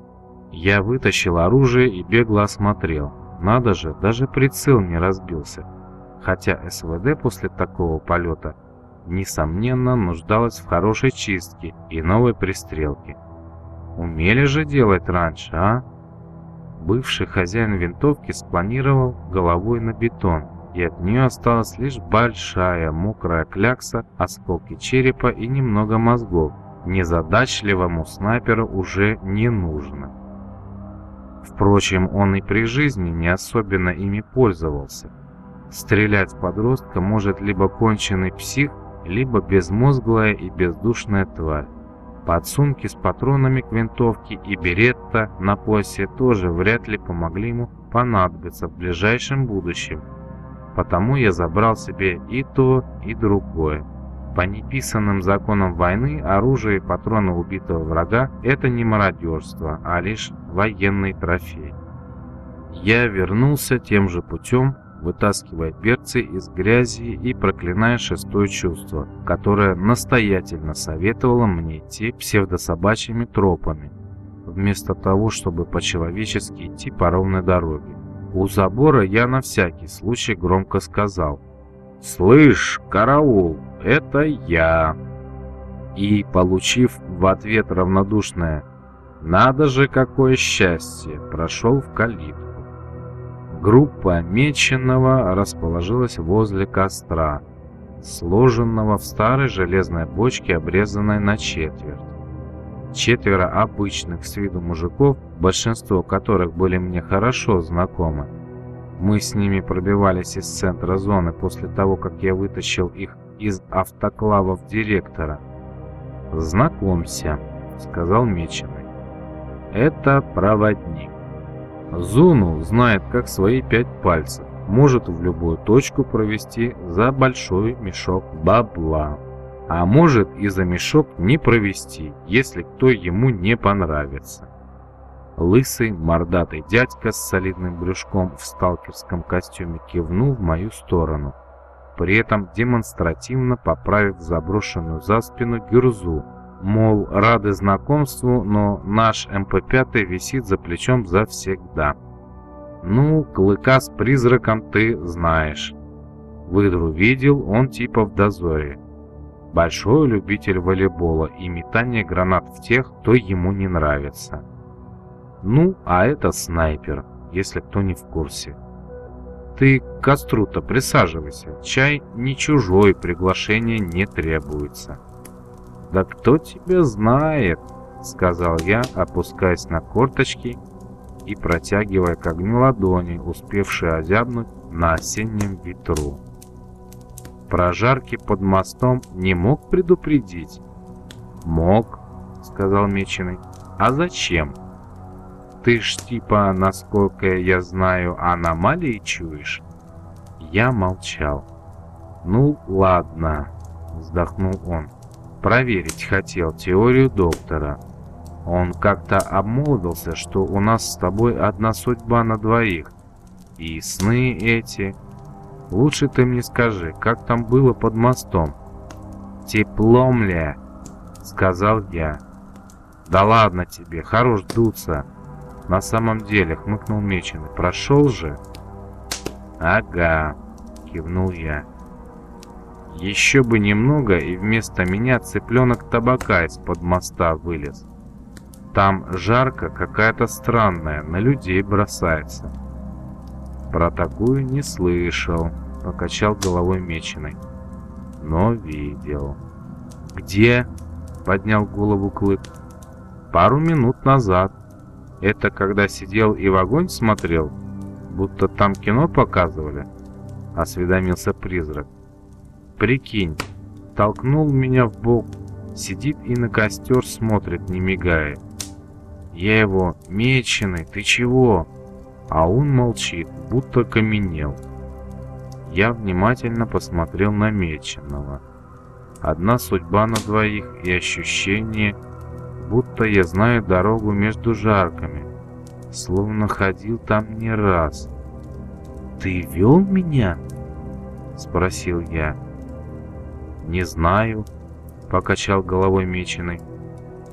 S1: Я вытащил оружие и бегло осмотрел. Надо же, даже прицел не разбился хотя СВД после такого полета, несомненно, нуждалась в хорошей чистке и новой пристрелке. Умели же делать раньше, а? Бывший хозяин винтовки спланировал головой на бетон, и от нее осталась лишь большая мокрая клякса, осколки черепа и немного мозгов. Незадачливому снайперу уже не нужно. Впрочем, он и при жизни не особенно ими пользовался. Стрелять в подростка может либо конченый псих, либо безмозглая и бездушная тварь. Подсумки с патронами к винтовке и беретта на поясе тоже вряд ли помогли ему понадобиться в ближайшем будущем. Потому я забрал себе и то, и другое. По неписанным законам войны оружие и патроны убитого врага – это не мародерство, а лишь военный трофей. Я вернулся тем же путем, вытаскивая перцы из грязи и проклиная шестое чувство, которое настоятельно советовало мне идти псевдособачьими тропами, вместо того, чтобы по-человечески идти по ровной дороге. У забора я на всякий случай громко сказал «Слышь, караул, это я!» И, получив в ответ равнодушное «Надо же, какое счастье!» прошел в калитку. Группа меченого расположилась возле костра, сложенного в старой железной бочке, обрезанной на четверть. четверо обычных с виду мужиков, большинство которых были мне хорошо знакомы. Мы с ними пробивались из центра зоны после того, как я вытащил их из автоклавов директора. «Знакомься», — сказал Меченый. «Это проводник. Зону знает как свои пять пальцев, может в любую точку провести за большой мешок бабла. А может и за мешок не провести, если кто ему не понравится. Лысый, мордатый дядька с солидным брюшком в сталкерском костюме кивнул в мою сторону, при этом демонстративно поправив заброшенную за спину гюрзу, мол, рады знакомству, но наш МП-5 висит за плечом завсегда. Ну, клыка с призраком ты знаешь. Выдру видел, он типа в дозоре. Большой любитель волейбола и метания гранат в тех, кто ему не нравится. Ну, а это снайпер, если кто не в курсе. Ты к костру-то присаживайся, чай не чужой, приглашение не требуется. Да кто тебя знает, сказал я, опускаясь на корточки и протягивая к огню ладони, успевшие озябнуть на осеннем ветру. Прожарки под мостом не мог предупредить? Мог, сказал Меченый. А зачем? Ты ж типа, насколько я знаю, аномалии чуешь? Я молчал. Ну ладно, вздохнул он. Проверить хотел теорию доктора. Он как-то обмолвился, что у нас с тобой одна судьба на двоих. И сны эти... Лучше ты мне скажи, как там было под мостом? Тепло, мля, сказал я. Да ладно тебе, хорош дуться. На самом деле, хмыкнул Меченый, прошел же? Ага, кивнул я. Еще бы немного, и вместо меня цыпленок табака из-под моста вылез. Там жарко какая-то странная, на людей бросается. Про такую не слышал, покачал головой Меченый. Но видел. Где? Поднял голову Клык. Пару минут назад. Это когда сидел и в огонь смотрел? Будто там кино показывали? Осведомился призрак. Прикинь, толкнул меня в бок, сидит и на костер смотрит, не мигая. Я его, меченый, ты чего? А он молчит, будто каменел. Я внимательно посмотрел на меченого. Одна судьба на двоих и ощущение, будто я знаю дорогу между жарками, словно ходил там не раз. «Ты вел меня?» — спросил я. «Не знаю», — покачал головой меченый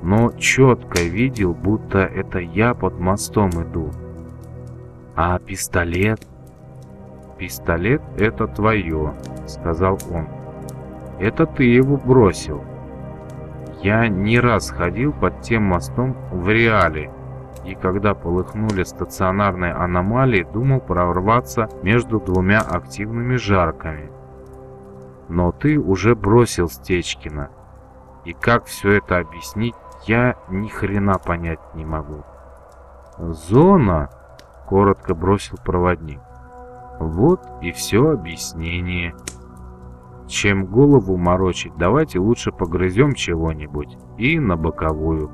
S1: но четко видел, будто это я под мостом иду. А пистолет? Пистолет — это твое, сказал он. Это ты его бросил. Я не раз ходил под тем мостом в реале, и когда полыхнули стационарные аномалии, думал прорваться между двумя активными жарками. Но ты уже бросил Стечкина. И как все это объяснить, я ни хрена понять не могу. Зона, коротко бросил проводник. Вот и все объяснение. Чем голову морочить, давайте лучше погрызем чего-нибудь и на боковую.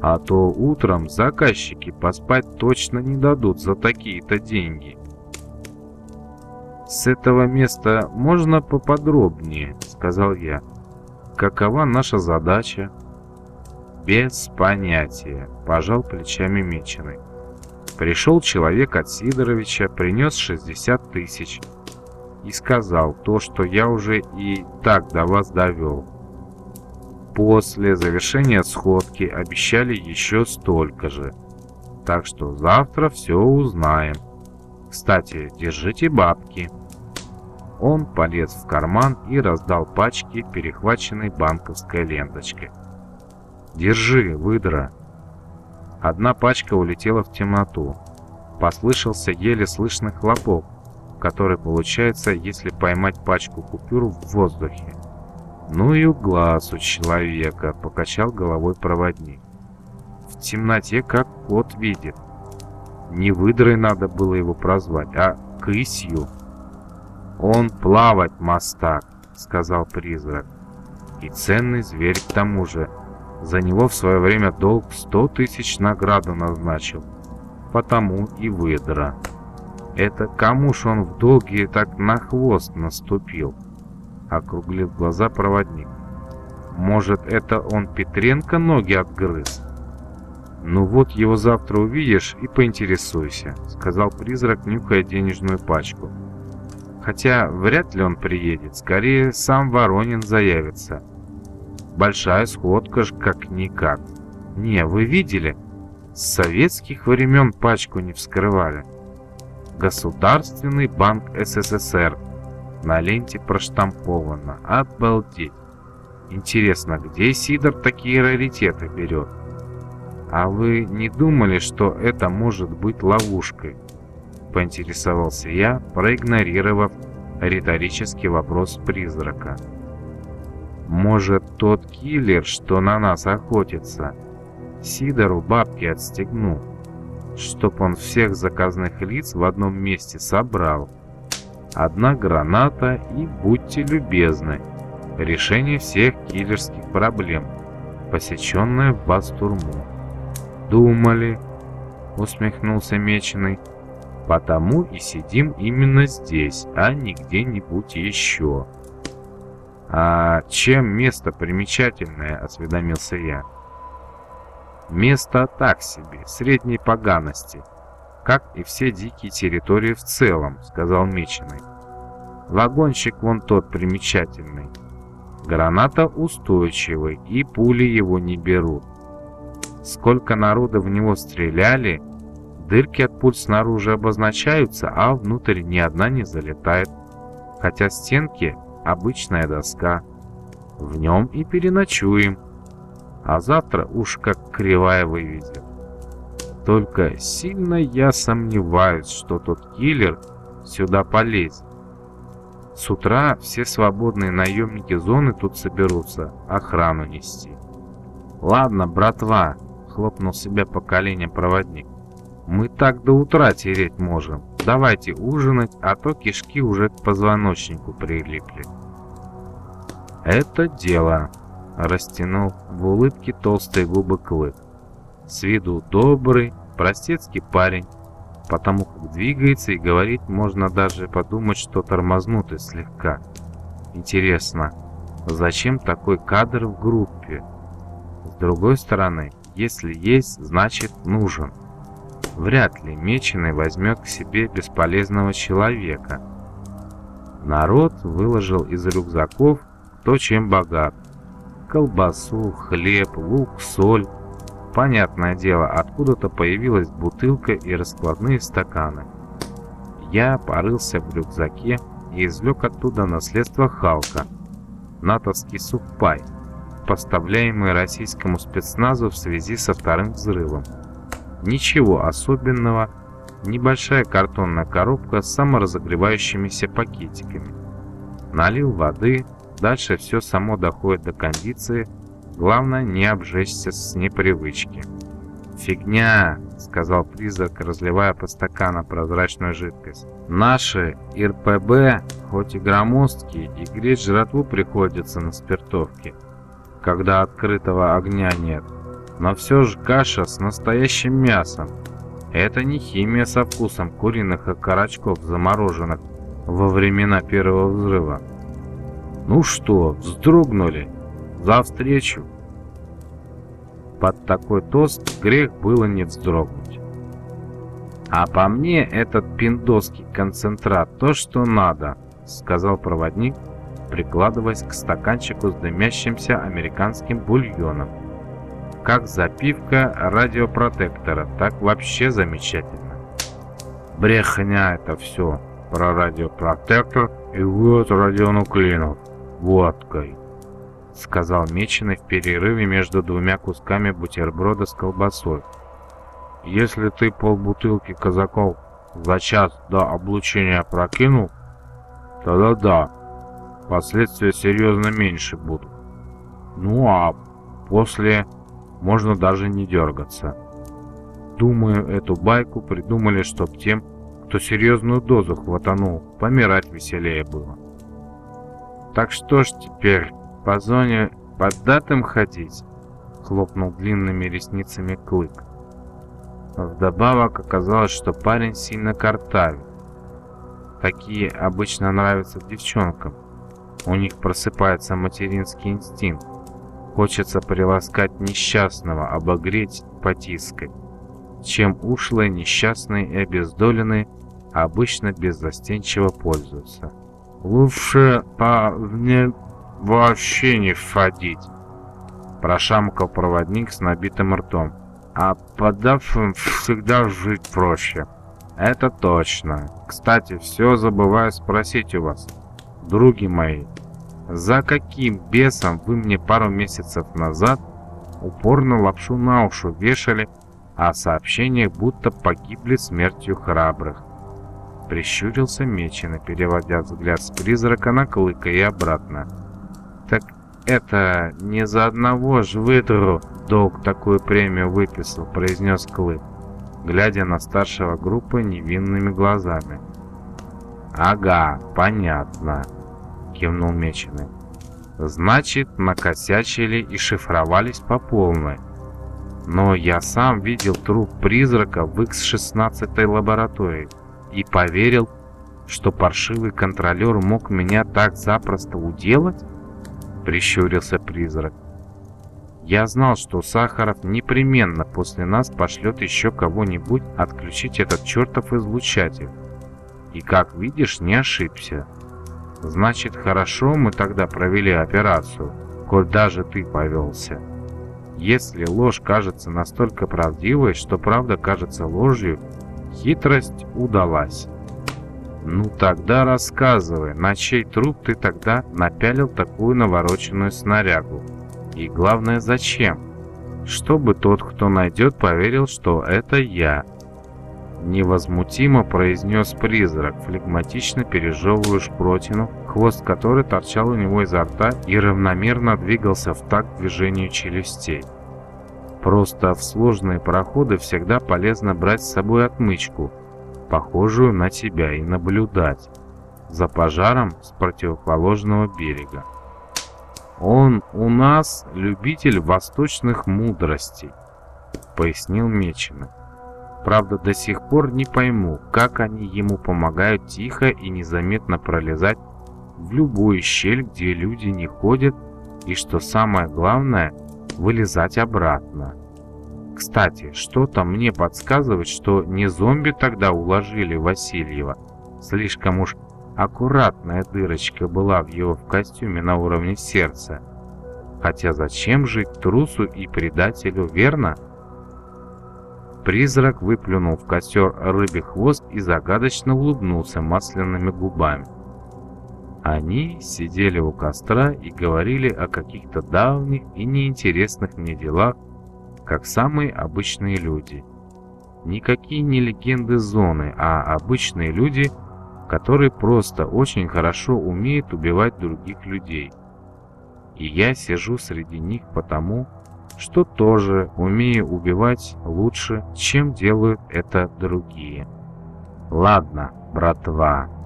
S1: А то утром заказчики поспать точно не дадут за такие-то деньги. «С этого места можно поподробнее», — сказал я. «Какова наша задача?» «Без понятия», – пожал плечами Меченый. Пришел человек от Сидоровича, принес 60 тысяч и сказал то, что я уже и так до вас довел. После завершения сходки обещали еще столько же. Так что завтра все узнаем. Кстати, держите бабки. Он полез в карман и раздал пачки, перехваченной банковской ленточкой. «Держи, выдра!» Одна пачка улетела в темноту. Послышался еле слышный хлопок, который получается, если поймать пачку купюр в воздухе. Ну и глаз у человека, покачал головой проводник. В темноте как кот видит. Не выдрой надо было его прозвать, а кысью. Он плавать мастак, сказал призрак. И ценный зверь к тому же. За него в свое время долг сто тысяч награду назначил. Потому и выдра. Это кому ж он в долге так на хвост наступил? Округлил глаза проводник. Может, это он Петренко ноги отгрыз? «Ну вот его завтра увидишь и поинтересуйся», — сказал призрак, нюхая денежную пачку. «Хотя вряд ли он приедет, скорее сам Воронин заявится. Большая сходка ж как-никак. Не, вы видели? С советских времен пачку не вскрывали. Государственный банк СССР. На ленте проштамповано. Обалдеть. Интересно, где Сидор такие раритеты берет? А вы не думали, что это может быть ловушкой? Поинтересовался я, проигнорировав риторический вопрос призрака. Может, тот киллер, что на нас охотится, Сидору бабки отстегнул, чтоб он всех заказных лиц в одном месте собрал. Одна граната и будьте любезны. Решение всех киллерских проблем, посеченное в Бастурму думали», — усмехнулся Меченый. «Потому и сидим именно здесь, а не где-нибудь еще». «А чем место примечательное?» — осведомился я. «Место так себе, средней поганости, как и все дикие территории в целом», — сказал Меченый. «Вагончик вон тот примечательный. Граната устойчивый, и пули его не берут. Сколько народа в него стреляли, дырки от пуль снаружи обозначаются, а внутрь ни одна не залетает. Хотя стенки — обычная доска. В нем и переночуем. А завтра уж как кривая вывезет. Только сильно я сомневаюсь, что тот киллер сюда полезет. С утра все свободные наемники зоны тут соберутся охрану нести. Ладно, братва, хлопнул себя по коленям проводник. «Мы так до утра тереть можем. Давайте ужинать, а то кишки уже к позвоночнику прилипли». «Это дело», — растянул в улыбке толстые губы Клык. «С виду добрый, простецкий парень, потому как двигается и говорить можно даже подумать, что тормознутый слегка. Интересно, зачем такой кадр в группе? С другой стороны, если есть, значит нужен. Вряд ли Меченый возьмет к себе бесполезного человека. Народ выложил из рюкзаков кто чем богат. Колбасу, хлеб, лук, соль. Понятное дело, откуда-то появилась бутылка и раскладные стаканы. Я порылся в рюкзаке и извлек оттуда наследство Халка. Натовский сухпай поставляемые российскому спецназу в связи со вторым взрывом. Ничего особенного, небольшая картонная коробка с саморазогревающимися пакетиками. Налил воды, дальше все само доходит до кондиции, главное не обжечься с непривычки. «Фигня!» — сказал призрак, разливая по стакану прозрачную жидкость. «Наши РПБ, хоть и громоздкие, и греть жратву приходится на спиртовке, когда открытого огня нет. Но все же каша с настоящим мясом. Это не химия со вкусом куриных окорочков, замороженных во времена первого взрыва. Ну что, вздрогнули? За встречу? Под такой тост грех было не вздрогнуть. А по мне этот пиндосский концентрат то, что надо, сказал проводник, прикладываясь к стаканчику с дымящимся американским бульоном. Как запивка радиопротектора, так вообще замечательно. Брехня это все про радиопротектор и вот радионуклинов водкой, сказал Меченый в перерыве между двумя кусками бутерброда с колбасой. Если ты полбутылки казаков за час до облучения прокинул, тогда да, последствия серьезно меньше будут. Ну а после можно даже не дергаться. Думаю, эту байку придумали, чтоб тем, кто серьезную дозу хватанул, помирать веселее было. Так что ж теперь, по зоне под датам ходить? Хлопнул длинными ресницами Клык. Вдобавок оказалось, что парень сильно картавит. Такие обычно нравятся девчонкам. У них просыпается материнский инстинкт. Хочется приласкать несчастного, обогреть, потискать. Чем ушлые, несчастные и обездоленные обычно беззастенчиво пользуются. «Лучше по мне вообще не входить», – прошамкал проводник с набитым ртом. «А подав им всегда жить проще». «Это точно. Кстати, все забываю спросить у вас, други мои, за каким бесом вы мне пару месяцев назад упорно лапшу на уши вешали о сообщениях, будто погибли смертью храбрых?» Прищурился Мечина, переводя взгляд с призрака на Клыка и обратно. «Так это не за одного ж выдру долг такую премию выписал», — произнес Клык, глядя на старшего группы невинными глазами. «Ага, понятно», — кивнул Меченый. «Значит, накосячили и шифровались по полной. Но я сам видел труп призрака в X-16 лаборатории и поверил, что паршивый контролер мог меня так запросто уделать?» Прищурился призрак. Я знал, что Сахаров непременно после нас пошлет еще кого-нибудь отключить этот чертов излучатель. И как видишь, не ошибся. Значит, хорошо мы тогда провели операцию, коль даже ты повелся. Если ложь кажется настолько правдивой, что правда кажется ложью, Хитрость удалась. Ну тогда рассказывай, на чей труп ты тогда напялил такую навороченную снарягу? И главное, зачем? Чтобы тот, кто найдет, поверил, что это я. Невозмутимо произнес призрак, флегматично пережевывая шпротину, хвост которой торчал у него изо рта и равномерно двигался в такт движению челюстей. Просто в сложные проходы всегда полезно брать с собой отмычку, похожую на тебя, и наблюдать за пожаром с противоположного берега. Он у нас любитель восточных мудростей, пояснил Меченый. Правда, до сих пор не пойму, как они ему помогают тихо и незаметно пролезать в любую щель, где люди не ходят, и что самое главное, вылезать обратно. Кстати, что-то мне подсказывает, что не зомби тогда уложили Васильева. Слишком уж аккуратная дырочка была в его костюме на уровне сердца. Хотя зачем жить трусу и предателю, верно? Призрак выплюнул в костер рыбий хвост и загадочно улыбнулся масляными губами. Они сидели у костра и говорили о каких-то давних и неинтересных мне делах, как самые обычные люди. Никакие не легенды зоны, а обычные люди, которые просто очень хорошо умеют убивать других людей. И я сижу среди них потому, что тоже умею убивать лучше, чем делают это другие. «Ладно, братва», —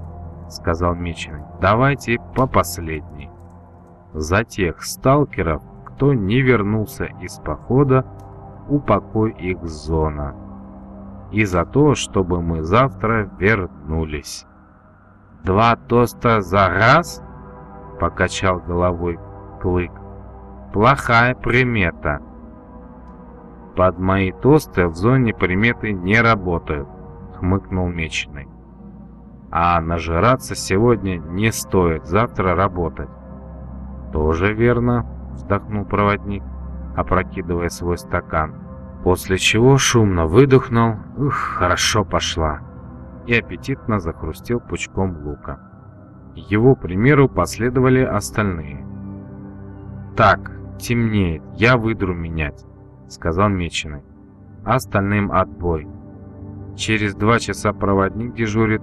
S1: сказал Меченый, — «давайте по последней. За тех сталкеров, кто не вернулся из похода, упокой их зона. И за то, чтобы мы завтра вернулись». «Два тоста за раз?» — покачал головой Клык. «Плохая примета». «Под мои тосты в зоне приметы не работают», — хмыкнул Меченый. А нажираться сегодня не стоит, завтра работать. Тоже верно, вздохнул проводник, опрокидывая свой стакан. После чего шумно выдохнул, ух, хорошо пошла, и аппетитно захрустел пучком лука. Его примеру последовали остальные. «Так, темнеет, я выйду менять», — сказал Меченый. «Остальным отбой. Через два часа проводник дежурит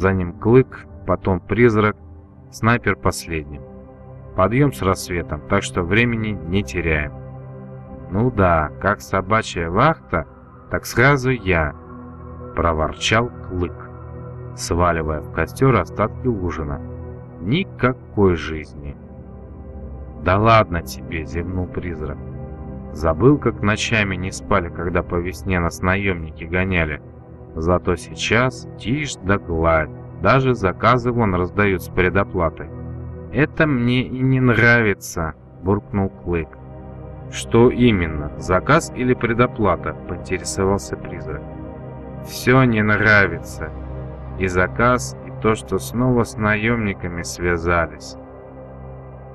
S1: за ним клык, потом призрак, снайпер последним. Подъем с рассветом, так что времени не теряем. Ну да, как собачья вахта, так сразу я, проворчал Клык, сваливая в костер остатки ужина. Никакой жизни. Да ладно тебе, зевнул призрак. Забыл, как ночами не спали, когда по весне нас наемники гоняли. Зато сейчас тишь да гладь. Даже заказы вон раздают с предоплатой. «Это мне и не нравится», — буркнул Клык. «Что именно, заказ или предоплата?» — поинтересовался призрак. «Все не нравится. И заказ, и то, что снова с наемниками связались».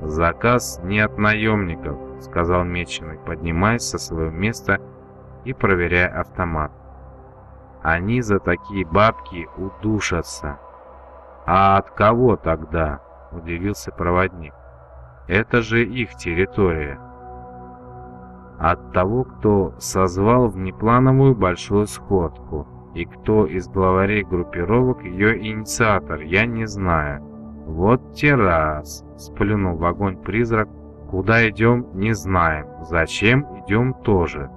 S1: «Заказ не от наемников», — сказал Меченый, поднимаясь со своего места и проверяя автомат. «Они за такие бабки удушатся». «А от кого тогда?» — удивился проводник. «Это же их территория». «От того, кто созвал внеплановую большую сходку, и кто из главарей группировок ее инициатор, я не знаю». «Вот те раз!» — сплюнул в огонь призрак. «Куда идем, не знаем. Зачем идем тоже.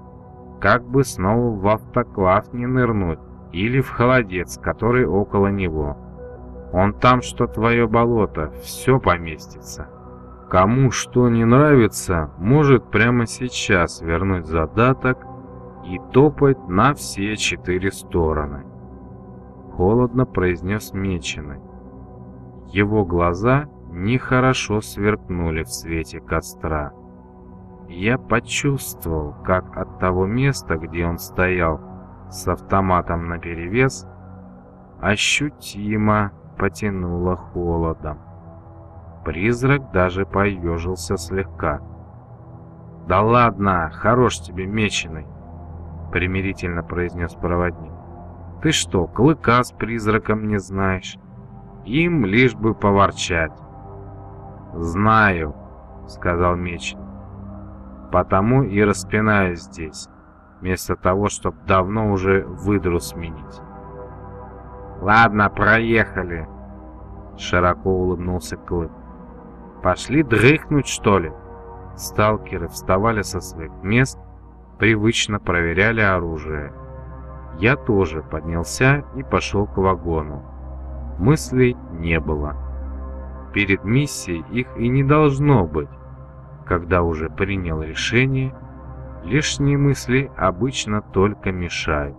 S1: Как бы снова в автоклав не нырнуть, или в холодец, который около него». Он там, что твое болото, все поместится. Кому что не нравится, может прямо сейчас вернуть задаток и топать на все четыре стороны. Холодно произнес Меченый. Его глаза нехорошо сверкнули в свете костра. Я почувствовал, как от того места, где он стоял с автоматом наперевес, ощутимо потянуло холодом. Призрак даже поежился слегка. «Да ладно, хорош тебе, меченый!» — примирительно произнес проводник. «Ты что, клыка с призраком не знаешь? Им лишь бы поворчать». «Знаю», — сказал меченый. «Потому и распинаюсь здесь, вместо того, чтобы давно уже выдру сменить». «Ладно, проехали!» Широко улыбнулся Клык. «Пошли дрыхнуть, что ли?» Сталкеры вставали со своих мест, привычно проверяли оружие. Я тоже поднялся и пошел к вагону. Мыслей не было. Перед миссией их и не должно быть. Когда уже принял решение, лишние мысли обычно только мешают.